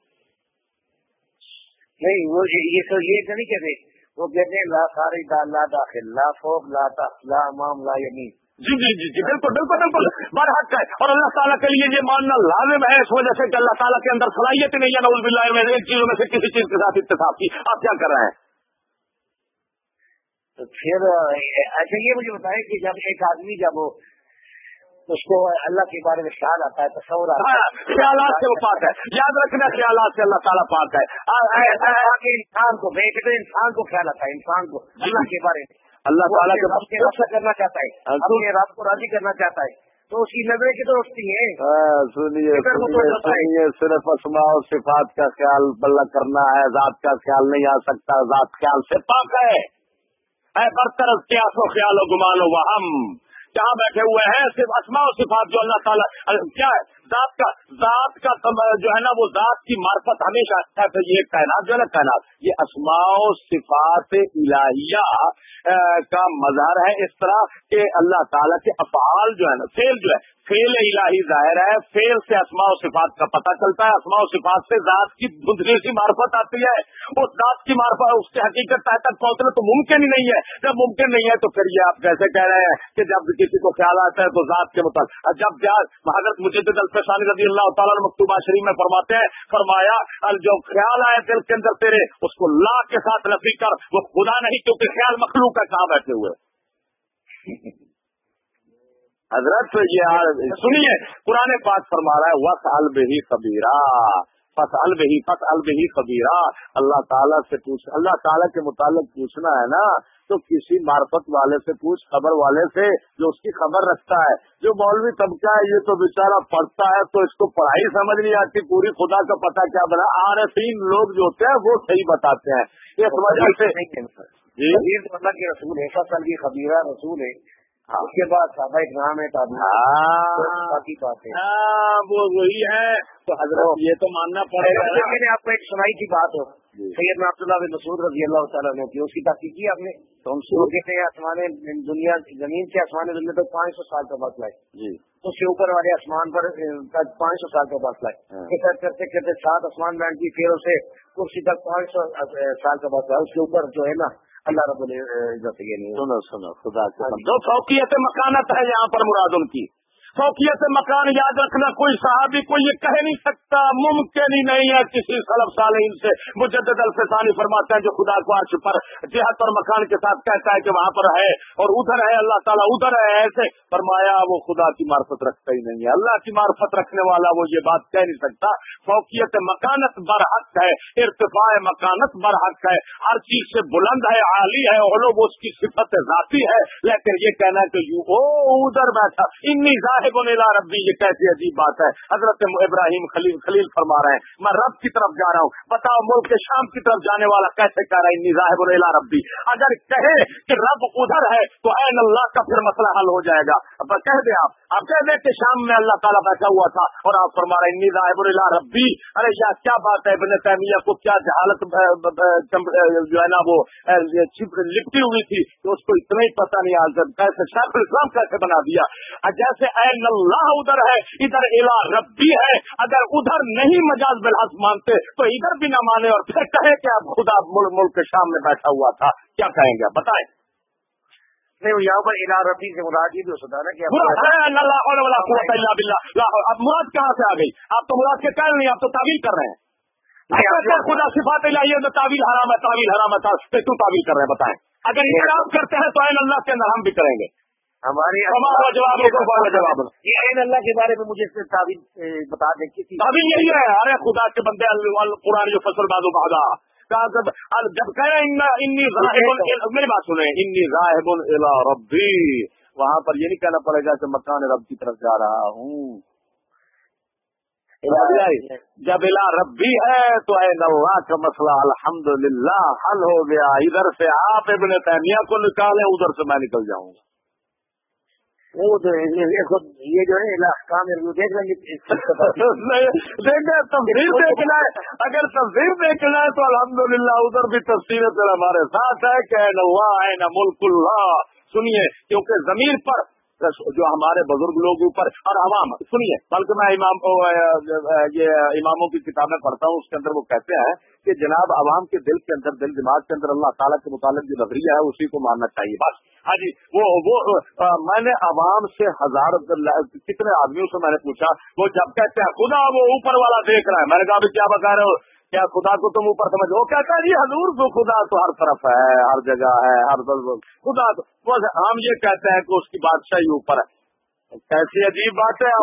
نہیں، وہ یہ تو یہ تو نہیں کہتے وہ کہتے ہیں لا خارج، لا داخل، لا فوق، لا لا امام، لا یمین۔ جی جی جی جی بالکل بالکل بالکل بر حق ہے اور اللہ تعالیٰ کے لیے یہ ماننا لازم ہے اس وجہ سے کہ اللہ تعالیٰ کے اندر صلاحیت نہیں ہے نوز بلّہ میں ایک چیزوں میں سے کسی چیز کے ساتھ اتفاق کی آپ کیا کر رہے ہیں تو پھر اچھا یہ مجھے بتائیں کہ جب ایک آدمی جب اس کو اللہ کے بارے میں خیال آتا ہے تصور آتا ہے ہاں، خیالات سے وہ پاک ہے یاد رکھنا خیالات سے اللہ تعالیٰ پاک ہے انسان کو کہتے انسان کو خیال آتا ہے انسان کو اللہ کے بارے میں اللہ تعالیٰ کے رابطہ کرنا چاہتا ہے ہاں، اپنے رات کو راضی کرنا چاہتا ہے۔ تو اس کی نظریں کی درستی ہے ہاں، سنیے سنیے صرف اسماء و صفات کا خیال بلّہ کرنا ہے ذات کا خیال نہیں آ سکتا ذات خیال سے پاک ہے۔ اے برتر کیا سو خیال و گمان و ہم جہاں بیٹھے ہوئے ہیں صرف اسماء و صفات جو اللہ تعالیٰ کیا ہے؟ ذات کا ذات کا جو ہے نا وہ ذات کی معرفت ہمیشہ یہ کائنات جو ہے نا کائنات۔ یہ اسماء و صفات الہیہ کا مظہر ہے۔ اس طرح کہ اللہ تعالیٰ کے افعال جو ہے نا فیل جو ہے فیل الہی ظاہر ہے۔ فیل سے اسماء و صفات کا پتہ چلتا ہے۔ اسماء و صفات سے ذات کی بندری سی معرفت آتی ہے۔ اس ذات کی معرفت، اس کی حقیقت تک پہنچنا تو ممکن ہی نہیں ہے۔ جب ممکن نہیں ہے تو پھر یہ آپ کیسے کہہ رہے ہیں کہ جب کسی کو خیال آتا ہے تو ذات کے مطابق جب حضرت مجد رضی اللہ تعالیٰ مکتوبہ شریف میں فرماتے ہیں، فرمایا جو خیال آئے دل کے اندر تیرے، اس کو لا کے ساتھ نفی کر، وہ خدا نہیں کیونکہ خیال مخلوق کا کہاں بیٹھے ہوئے حضرت، یہ سنیے پرانے پاک فرما رہا ہے وس البہی خبیرہ فص البہی فص البہی خبیرہ اللہ تعالیٰ سے پوچھ، اللہ تعالیٰ کے متعلق پوچھنا ہے نا تو کسی معرفت والے سے پوچھ خبر والے سے جو اس کی خبر رکھتا ہے۔ جو مولوی طبقہ ہے یہ تو بےچارا پڑھتا ہے تو اس کو پڑھائی سمجھ نہیں آتی پوری خدا کا پتہ کیا بنا۔ عارفین لوگ جو ہوتے ہیں وہ صحیح بتاتے ہیں۔ اس وجہ سے جی۔ اللہ کے رسول ہے کی خبیرہ رسول ہے اس کے بعد صحابہ اکرام ہے باقی بات ہے۔ وہ وہی ہے۔ تو حضرت یہ تو ماننا پڑے گا میں نے آپ کو ایک سنائی کی بات ہو۔ سید عبداللہ بن مسعود رضی اللہ تعالیٰ نے کی اس کی تحقیق کی آپ نے؟ تو ہم سے کہتے ہیں آسمان دنیا زمین سے آسمان دنیا تک پانچ سو سال کا مسئلہ ہے۔ جی۔ اس سے اوپر والے آسمان پر پانچ سو سال کا مسئلہ ہے۔ کرتے کرتے سات آسمان بینڈ کی پھر اسے کرسی تک پانچ سو سال کا مسئلہ ہے۔ اس کے اوپر جو ہے نا اللہ رب العزت یہ نہیں سنو سنو خدا کے دو فوقیت مکانت ہے یہاں پر مراد ان کی۔ فوقیت مکان یاد رکھنا، کوئی صحابی کو یہ کہہ نہیں سکتا، ممکن ہی نہیں ہے کسی سلب صالحین سے۔ مجدد الفسانی فرماتے ہیں جو خدا کو عرش پر جہت اور مکان کے ساتھ کہتا ہے کہ وہاں پر ہے اور ادھر ہے، اللہ تعالیٰ ادھر ہے، ایسے۔ فرمایا، وہ خدا کی معرفت رکھتا ہی نہیں ہے۔ اللہ کی معرفت رکھنے والا وہ یہ بات کہہ نہیں سکتا۔ فوقیت مکانت برحق ہے، ارتفاع مکانت برحق ہے۔ ہر چیز سے بلند ہے، عالی ہے، اور لوگ اس کی صفت ذاتی ہے۔ لیکن یہ کہنا ہے کہ یو او، ادھر بیٹھا، انی ربی یہ کیسی عجیب بات ہے؟ حضرت ابراہیم خلیل خلیل فرما رہے ہیں، میں رب کی طرف جا رہا ہوں، بتاؤ ملک کے شام کی طرف جانے والا کیسے کہہ رہا ہے ذاہب اللہ ربی؟ اگر کہے کہ رب ادھر ہے تو این اللہ کا پھر مسئلہ حل ہو جائے گا۔ اب کہہ دیں آپ اب کہہ دیں کہ شام میں اللہ تعالیٰ بیٹھا ہوا تھا اور آپ فرما رہے ہیں ذاہب اللہ ربی؟ ارے یار کیا بات ہے ابن تیمیہ کو؟ کیا جہالت جو ہے نا وہ لپٹی ہوئی تھی تو اس کو اتنا ہی پتہ نہیں آ کیسے شیخ الاسلام کیسے بنا دیا؟ جیسے اللہ ادھر ہے ادھر الا ربی ہے۔ اگر ادھر نہیں مجاز بلحاظ مانتے تو ادھر بھی نہ مانے۔ اور پھر کہے کہ اب خدا ملک ملک کے شام میں بیٹھا ہوا تھا۔ کیا کہیں گے؟ بتائیں۔ نہیں یہاں پر الا ربی سے مراد بھی کہ اب مراد کہاں سے آ گئی؟ آپ تو مراد کے کہہ نہیں آپ تو تعویل کر رہے ہیں۔ خدا صفات الہی تو تعویل حرام ہے تعویل حرام ہے تو تعویل کر رہے ہیں؟ بتائیں۔ اگر احرام کرتے ہیں تو اللہ کے اندر ہم بھی کریں گے۔ ہمارے جواب جواب یہ اللہ کے بارے میں مجھے اس سے تعویل بتا دیں کسی یہی ہے ارے خدا کے بندے قرآن جو فصل بازو بہادا جب کہہ رہے ہیں میری بات سنیں انی راہب الا ربی وہاں پر یہ نہیں کہنا پڑے گا کہ مکان رب کی طرف جا رہا ہوں۔ جب الا ربی ہے تو اے اللہ کا مسئلہ الحمد حل ہو گیا۔ ادھر سے آپ ابن تیمیہ کو نکالیں ادھر سے میں نکل جاؤں۔ گا وہ یہ جو ہے دیکھ لیں گے تفریح دیکھنا ہے اگر تصویر دیکھنا ہے تو الحمدللہ ادھر بھی تصویر ہمارے ساتھ ہے کہ نہ ملک اللہ۔ سنیے کیونکہ زمین پر جو ہمارے بزرگ لوگ اوپر اور عوام سنیے بلکہ میں امام یہ اماموں کی کتابیں پڑھتا ہوں اس کے اندر وہ کہتے ہیں کہ جناب عوام کے دل کے اندر دل دماغ کے اندر اللہ تعالیٰ کے متعلق جو نظریہ ہے اسی کو ماننا چاہیے۔ بس۔ ہاں جی وہ وہ میں نے عوام سے ہزار کتنے آدمیوں سے میں نے پوچھا وہ جب کہتے ہیں خدا وہ اوپر والا دیکھ رہا ہے۔ میں نے کہا کیا بتا رہے ہو؟ کیا خدا کو تم اوپر سمجھ وہ کہتا ہے جی حضور تو خدا تو ہر طرف ہے ہر جگہ ہے ہر خدا تو ہم یہ کہتے ہیں کہ اس کی بادشاہی اوپر ہے۔ کیسی عجیب بات ہے۔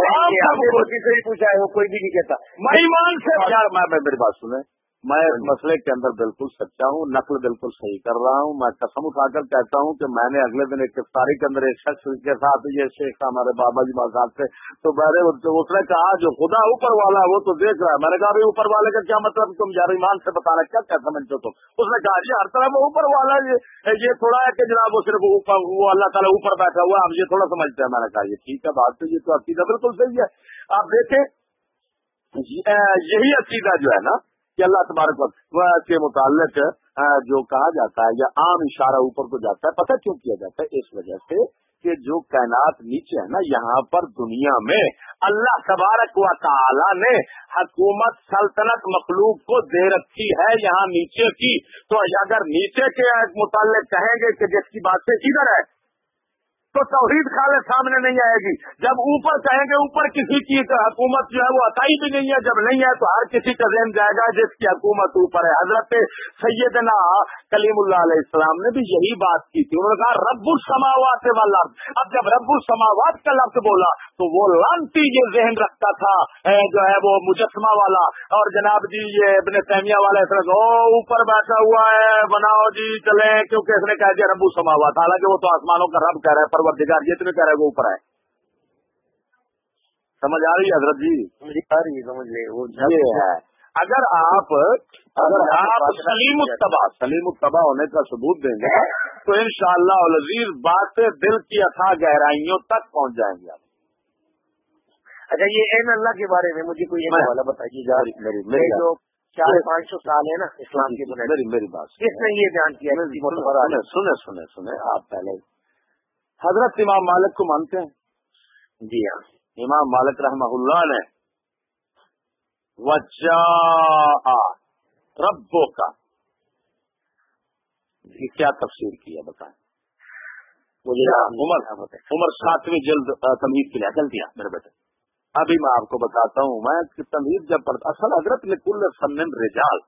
پوچھا ہے وہ کوئی بھی نہیں کہتا۔ میں ایمان سے یار میں میری بات سنیں۔ میں اس مسئلے کے اندر بالکل سچا ہوں، نقل بالکل صحیح کر رہا ہوں۔ میں قسم اٹھا کر کہتا ہوں کہ میں نے اگلے دن ایک افطاری کے اندر ایک شخص کے ساتھ، یہ شیخ تھا ہمارے بابا جی مذہب سے، تو میں اس نے کہا، جو خدا اوپر والا ہے وہ تو دیکھ رہا ہے۔ میں نے کہا بھائی اوپر والے کا کیا مطلب؟ تم یار ایمان سے بتا رہے کیا کیا سمجھتے تم؟ اس نے کہا جی ہر طرح وہ اوپر والا یہ تھوڑا ہے کہ جناب وہ صرف وہ اللہ تعالیٰ اوپر بیٹھا ہوا ہم یہ تھوڑا سمجھتے ہیں۔ میں نے کہا، یہ ٹھیک ہے، بات تو یہ تو عقیدہ بالکل صحیح ہے۔ آپ دیکھیں یہی عقیدہ جو ہے نا کہ اللہ تبارک کے متعلق جو کہا جاتا ہے یا عام اشارہ اوپر کو جاتا ہے، پتہ کیوں کیا جاتا ہے؟ اس وجہ سے کہ جو کائنات نیچے ہے نا، یہاں پر دنیا میں اللہ تبارک و تعالی نے حکومت، سلطنت مخلوق کو دے رکھی ہے یہاں نیچے کی۔ تو اگر نیچے کے متعلق کہیں گے کہ جس کی بات سے ادھر ہے تو توحید خالے سامنے نہیں آئے گی۔ جب اوپر کہیں گے، اوپر کسی کی حکومت جو ہے وہ عطائی بھی نہیں ہے۔ جب نہیں ہے تو ہر کسی کا ذہن جائے گا جس کی حکومت اوپر ہے۔ حضرت سیدنا کلیم اللہ علیہ السلام نے بھی یہی بات کی تھی۔ انہوں نے کہا، رب السماوات والا اب جب رب السماوات کا لفظ بولا تو وہ لانتی یہ ذہن رکھتا تھا جو ہے وہ مجسمہ والا۔ اور جناب جی یہ ابن تیمیہ والا اس اوپر بیٹھا ہوا ہے، بناؤ جی چلیں۔ کیونکہ اس نے کہہ دیا جی، ربو سماوات حالانکہ وہ تو آسمانوں کا رب کہہ رہا ہے، پر پروردگار یہ تمہیں کہہ رہے وہ اوپر ہے سمجھ آ رہی ہے حضرت جی؟ آ رہی ہے سمجھ لے وہ یہ ہے۔ اگر آپ اگر آپ سلیم التبا سلیم التبا ہونے کا ثبوت دیں گے تو ان شاء اللہ بات دل کی اتھا گہرائیوں تک پہنچ جائیں گے آپ۔ اچھا یہ این اللہ کے بارے میں مجھے کوئی حوالہ بتائیے جا رہی جو چار پانچ سو سال ہے نا اسلام کی میری میری بات۔ کس نے یہ بیان کیا؟ سنے سنے سنے۔ آپ پہلے حضرت امام مالک کو مانتے ہیں؟ جی ہاں۔ امام مالک رحمہ اللہ نے وجا ربو کا یہ کیا تفسیر کیا بتائیں؟ مجھے عمر عمر ساتویں جلد تمہید کے لیے چل دیا میرے بیٹے۔ ابھی میں آپ کو بتاتا ہوں میں تمہید جب پڑھتا اصل حضرت لکل فنن رجال۔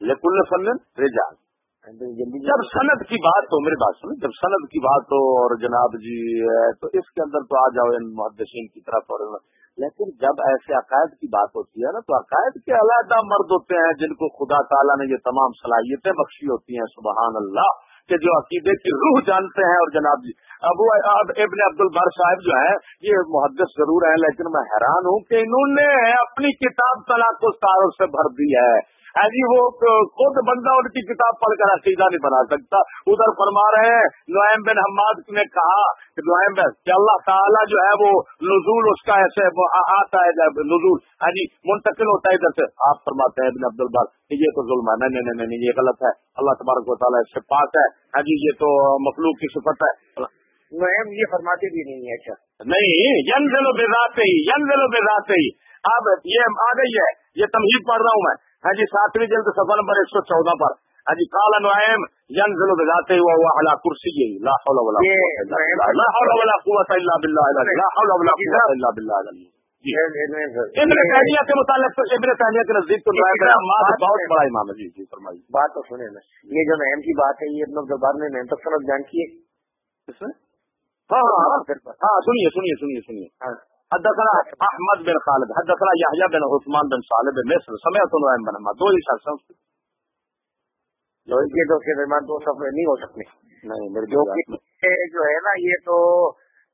لکل فنن رجال۔ جب سند کی بات ہو میری بات سنیں جب سند کی بات ہو اور جناب جی تو اس کے اندر تو آ جاؤ ان محدثین کی طرف اور لیکن جب ایسے عقائد کی بات ہوتی ہے نا تو عقائد کے علیحدہ مرد ہوتے ہیں جن کو خدا تعالیٰ نے یہ تمام صلاحیتیں بخشی ہوتی ہیں سبحان اللہ کہ جو عقیدے کی روح جانتے ہیں۔ اور جناب جی اب وہ ابن عبد البر صاحب جو ہے یہ محدث ضرور ہیں لیکن میں حیران ہوں کہ انہوں نے اپنی کتاب طلاق کو ستاروں سے بھر دی ہے۔ جی وہ خود بندہ ان کی کتاب پڑھ کر عقیدہ نہیں بنا سکتا۔ ادھر فرما رہے ہیں نعیم بن حماد نے کہا کہ نعیم بن کہ اللہ تعالیٰ جو ہے وہ نزول اس کا ایسے آتا ہے نزول ہاں جی منتقل ہوتا ہے ادھر سے۔ آپ فرماتے ہیں ابن عبد البار یہ تو ظلم ہے۔ نہیں نہیں نہیں یہ غلط ہے۔ اللہ تبارک و تعالیٰ اس سے پاک ہے۔ ہاں جی یہ تو مخلوق کی صفت ہے۔ نعیم یہ فرماتے بھی نہیں ہے اچھا۔ نہیں ین ضلع بے ذات ہی ین ضلع بے ذات ہی اب یہ آ گئی ہے یہ تمہید پڑھ رہا ہوں میں۔ ہاں جی ساتویں جلد سفر نمبر ایک سو چودہ پر۔ ہاں جی کالا نوائم ین ضلع بجاتے ہوا ہوا اللہ کرسی لا حول ولا قوت الا باللہ لا حول ولا قوت الا باللہ ابن تیمیہ کے متعلق تو ابن تیمیہ کے نزدیک تو بہت بڑا امام ہے۔ جی جی فرمائیے۔ بات تو سنے نا۔ یہ جو نعیم کی بات ہے یہ ابن دربار میں نعیم تک سنت بیان کی ہے۔ ہاں ہاں سنیے سنیے سنیے سنیے۔ حدثنا احمد بن خالد حدثنا یحییٰ بن عثمان بن صالح بن مصر سمعت نعیم بن حماد دو ہی شخص ہیں یہ دو کے درمیان دو سفر نہیں ہو سکتے۔ نہیں جو جو ہے نا یہ تو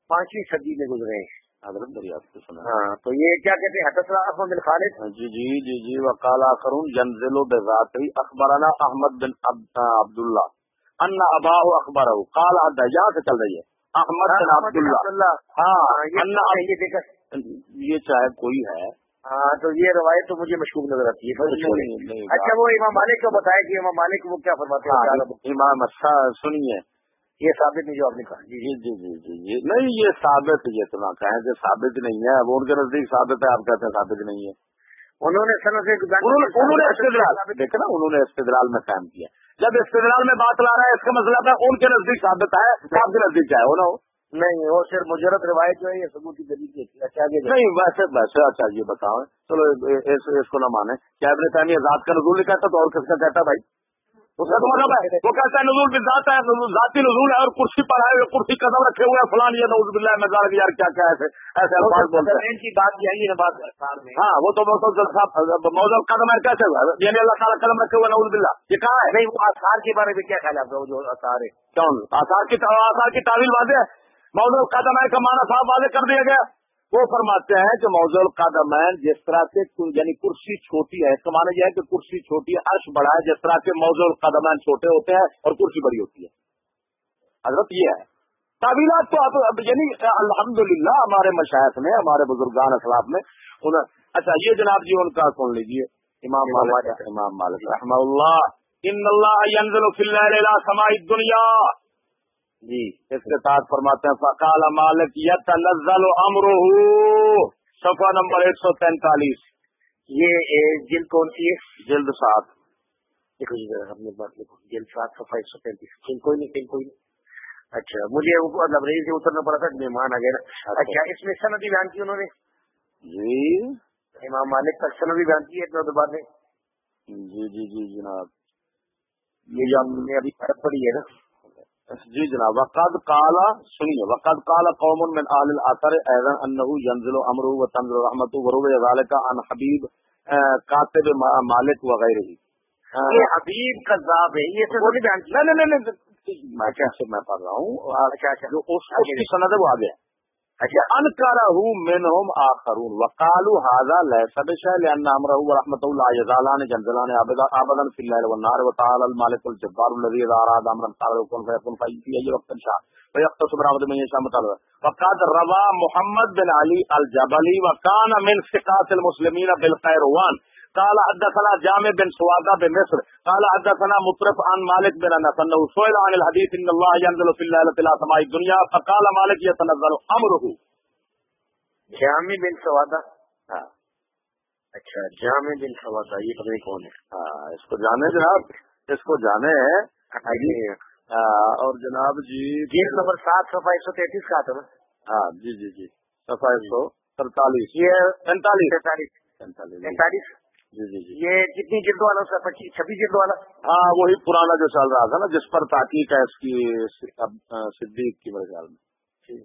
پانچویں صدی میں گزرے ہیں۔ حضرت دریافت سنا۔ ہاں تو یہ کیا کہتے ہیں؟ حدثنا احمد بن خالد۔ جی جی جی جی وقال آخرون ينزل بذاته اخبرنا احمد بن عبد الله ان اباه اخبره قال یہاں سے چل رہی ہے۔ احمد بن عبداللہ۔ ہاں یہ چاہے کوئی ہے۔ ہاں تو یہ روایت تو مجھے مشکوک نظر آتی ہے اچھا وہ امام مالک کو بتایا کہ امام مالک وہ کیا فرماتے ہیں ہاں، امام اچھا سنیے۔ یہ ثابت نہیں جو آپ نے کہا۔ جی جی جی جی جی جی۔ نہیں یہ ثابت یہ تو نہ کہیں کہ ثابت نہیں ہے وہ ان کے نزدیک ثابت ہے آپ کہتے ہیں ثابت نہیں ہے۔ انہوں نے انہوں نے استدلال دیکھا نا انہوں نے استدلال میں قائم کیا۔ جب استدلال میں بات لا رہا ہے اس کا مطلب ہے ان کے نزدیک ثابت ہے آپ کے نزدیک کیا ہے؟ وہ نہ ہو۔ نہیں وہ صرف مجرد روایت جو ہے یہ ثبوت کی دلیل اچھا نہیں ویسے ویسے اچھا یہ بتاؤ چلو اس کو نہ مانے کیا ابن تعمیر ذات کا نزول نہیں کہتا تو اور کس کا کہتا بھائی؟ وہ کہتا ہے نزول بھی ذات ہے ذاتی نزول ہے اور کرسی پر آئے ہوئے کرسی قدم رکھے ہوئے فلان یہ نوز بلّہ میں زار یار کیا کیا ایسے ایسے الفاظ بولتے ہیں۔ کی بات یہی ہے بات ہاں وہ تو موضوع قدم ہے کیسے ہوا؟ یعنی اللہ تعالیٰ قدم رکھے ہوئے نوز بلّہ یہ کہاں ہے؟ نہیں وہ آثار کے بارے میں کیا خیال ہے آپ کا جو آثار ہے؟ کون؟ آثار کی آثار کی تعویل واضح ہے۔ موضوع القدمین کا معنی صاحب واضح کر دیا گیا۔ وہ فرماتے ہیں کہ موضوع القدمین جس طرح سے یعنی کرسی چھوٹی ہے اس کا معنی یہ ہے کہ کرسی چھوٹی ہے عرش بڑا ہے جس طرح کے موضوع القدمین چھوٹے ہوتے ہیں اور کرسی بڑی ہوتی ہے۔ حضرت یہ ہے۔ تعبیرات تو اب یعنی الحمد للہ ہمارے مشاہد میں ہمارے بزرگان اسلام میں اچھا یہ جناب جی ان کا سن لیجیے امام مالک امام مالک رحمہ اللہ۔ ان اللہ سماعی دنیا جی اس کے ساتھ فرماتے ہیں فقال مالک یتنزل امرہ صفحہ نمبر ایک سو تینتالیس یہ جلد کون سی ہے؟ جلد سات دیکھو جی ہم نے بات لکھو جلد سات صفحہ ایک سو تینتیس کل کوئی نہیں کوئی نہیں۔ اچھا مجھے لبریز سے اترنا پڑا تھا مہمان آ گیا اچھا۔, اچھا اس میں سندی بیان کی انہوں نے؟ جی۔ امام مالک تک سندی بیان کی ہے اتنا بعد میں۔ جی جی جی جناب۔ یہ جو ہم نے ابھی پڑی ہے نا جی جناب وقد کالا سنیے وقد کالا قوم من آل الاثر ایضا انه ينزل امره وتنزل رحمته وروي ذلك عن حبیب کاتب مالک وغیرہ یہ حبیب قذاب ہے یہ سے بیان نہیں نہیں نہیں میں کیسے میں پڑھ رہا ہوں اچھا اچھا۔ جو اس کی سند ہے وہ آگے اچھا انکرہ منہم آخرون. وقالو هذا ليس بشيء لان امره ورحمته الله يزالان جنزلان الجبار الذي اذا اراد امرا قال فيكون اي وقت شاء برحمته من يشاء وقد روى محمد بن علي الجبلي وكان من ثقات المسلمين بالقيروان قال حدثنا جامع بن سوادا بن مصر قال حدثنا مطرف عن مالك بن انس انه سئل عن الحديث ان الله ينزل في الليله الى سماء الدنيا فقال مالك يتنزل امره جامع بن سوادا ہاں اچھا جامع بن سوادا یہ پتہ نہیں کون ہے. ہاں اس کو جانے جناب؟ اس کو جانے ہیں اور جناب جی جیل نمبر سات صفحہ ایک سو تینتیس کا تھا نا؟ ہاں جی جی جی. صفحہ ایک سو سینتالیس یہ پینتالیس. پینتالیس. پینتالیس. جی جی جی یہ کتنی جلد والا سر پچیس چھبیس جلد والا۔ ہاں وہی پرانا جو چل رہا تھا نا جس پر تاکیق ہے اس کی صدیق کی میرے خیال میں۔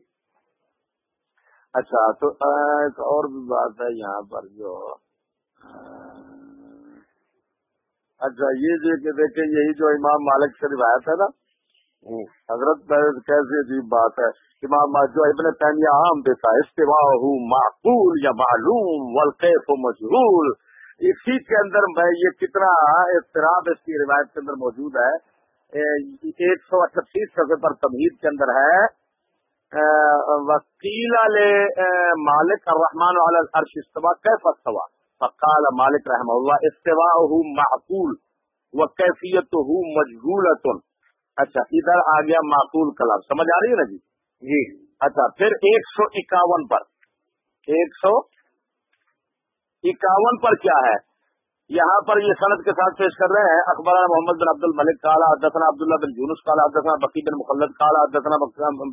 اچھا تو ایک اور بھی بات ہے یہاں پر جو اچھا یہ دیکھیں یہی جو امام مالک سے روایت ہے نا۔ حضرت کیسی عجیب بات ہے۔ امام جو ابن تیمیہ عام دیتا ہے استوا معقول یا معلوم والقیف مجہول اسی کے اندر میں یہ کتنا اضطراب اس کی روایت کے اندر موجود ہے ایک سو اٹھتیس صفحے پر تمہید کے اندر ہے وکیل مالک الرحمان عرش استوا کیف استوا فقال مالک رحم اللہ استوا معقول و کیفیت ہوں مجبول اچھا ادھر آ گیا معقول کلب سمجھ آ رہی ہے نا جی؟ جی۔ اچھا پھر ایک سو اکاون پر ایک سو اکاون پر کیا ہے؟ یہاں پر یہ صنعت کے ساتھ پیش کر رہے ہیں۔ اخبار محمد بن عبد الملک کالا حدثنا عبداللہ بن یونس کالا حدثنا بقی بن مخلد کالا حدثنا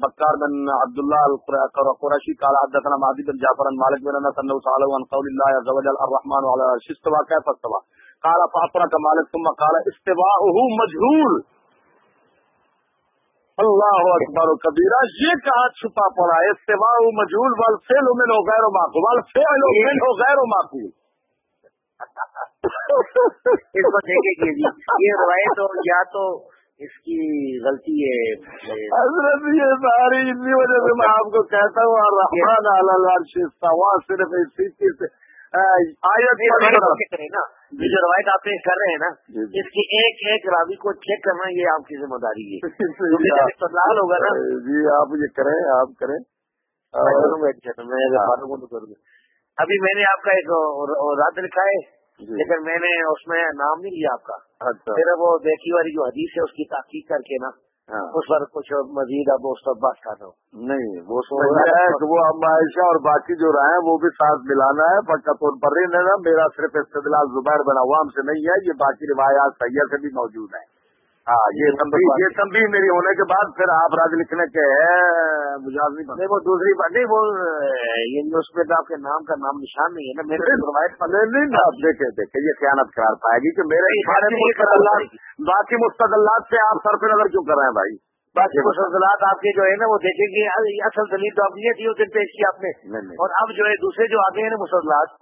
بکار بن عبداللہ قرشی کالا حدثنا مہدی بن جعفر مالک بن انس انه سالو عن قول الله عز وجل الرحمن على العرش استوى كيف استوى قال فاطرك مالك ثم قال استواءه مجهول۔ اللہ اکبر و کبیرہ یہ کہاں چھپا پڑا ہے استواء مجهول والفعل من غیر معقول والفعل من غیر معقول۔ اس کو دیکھے گی جی یہ روایت تو یا تو اس کی غلطی ہے۔ حضرت یہ ساری اسی وجہ سے میں آپ کو کہتا ہوں اور رحمان العرش صرف اسی چیز سے۔ نا یہ جو روایت آپ پیش کر رہے ہیں نا جی، جی۔ اس کی ایک ایک راوی کو چیک کرنا یہ آپ کی ذمہ داری ہے لال ہوگا نا جی آپ یہ کریں آپ کریں ابھی میں نے آپ کا ایک رات لکھا ہے جی۔ لیکن میں نے اس میں نام نہیں لیا آپ کا اچھا۔ پھر وہ دیکھی والی جو حدیث ہے اس کی تحقیق کر کے نا ہاں۔ اس پر کچھ مزید اب اس پر بات کر رہا ہوں نہیں وہ وہ عائشہ اور باقی جو رہے ہیں وہ بھی ساتھ ملانا ہے پکا طور پر میرا صرف استدلال زبیر بنا ہوا ہم سے نہیں ہے یہ باقی روایات سیاح سے بھی موجود ہیں۔ ہاں یہ یہ تمبی میری ہونے کے بعد پھر آپ راج لکھنے کے نہیں وہ دوسری بات نہیں وہ یہ نیوز پیپر آپ کے نام کا نام نشان نہیں ہے نا میرے نہیں آپ دیکھے دیکھے یہ خیانت قرار پائے گی کہ میرے باقی مستقلات سے آپ سر پہ نظر کیوں کر رہے ہیں بھائی؟ باقی مسلسلات آپ کے جو ہے نا وہ دیکھیں گے اصل دلیل تو آپ نے پیش کی آپ نے۔ اور اب جو ہے دوسرے جو آتے ہیں نا مسلسلات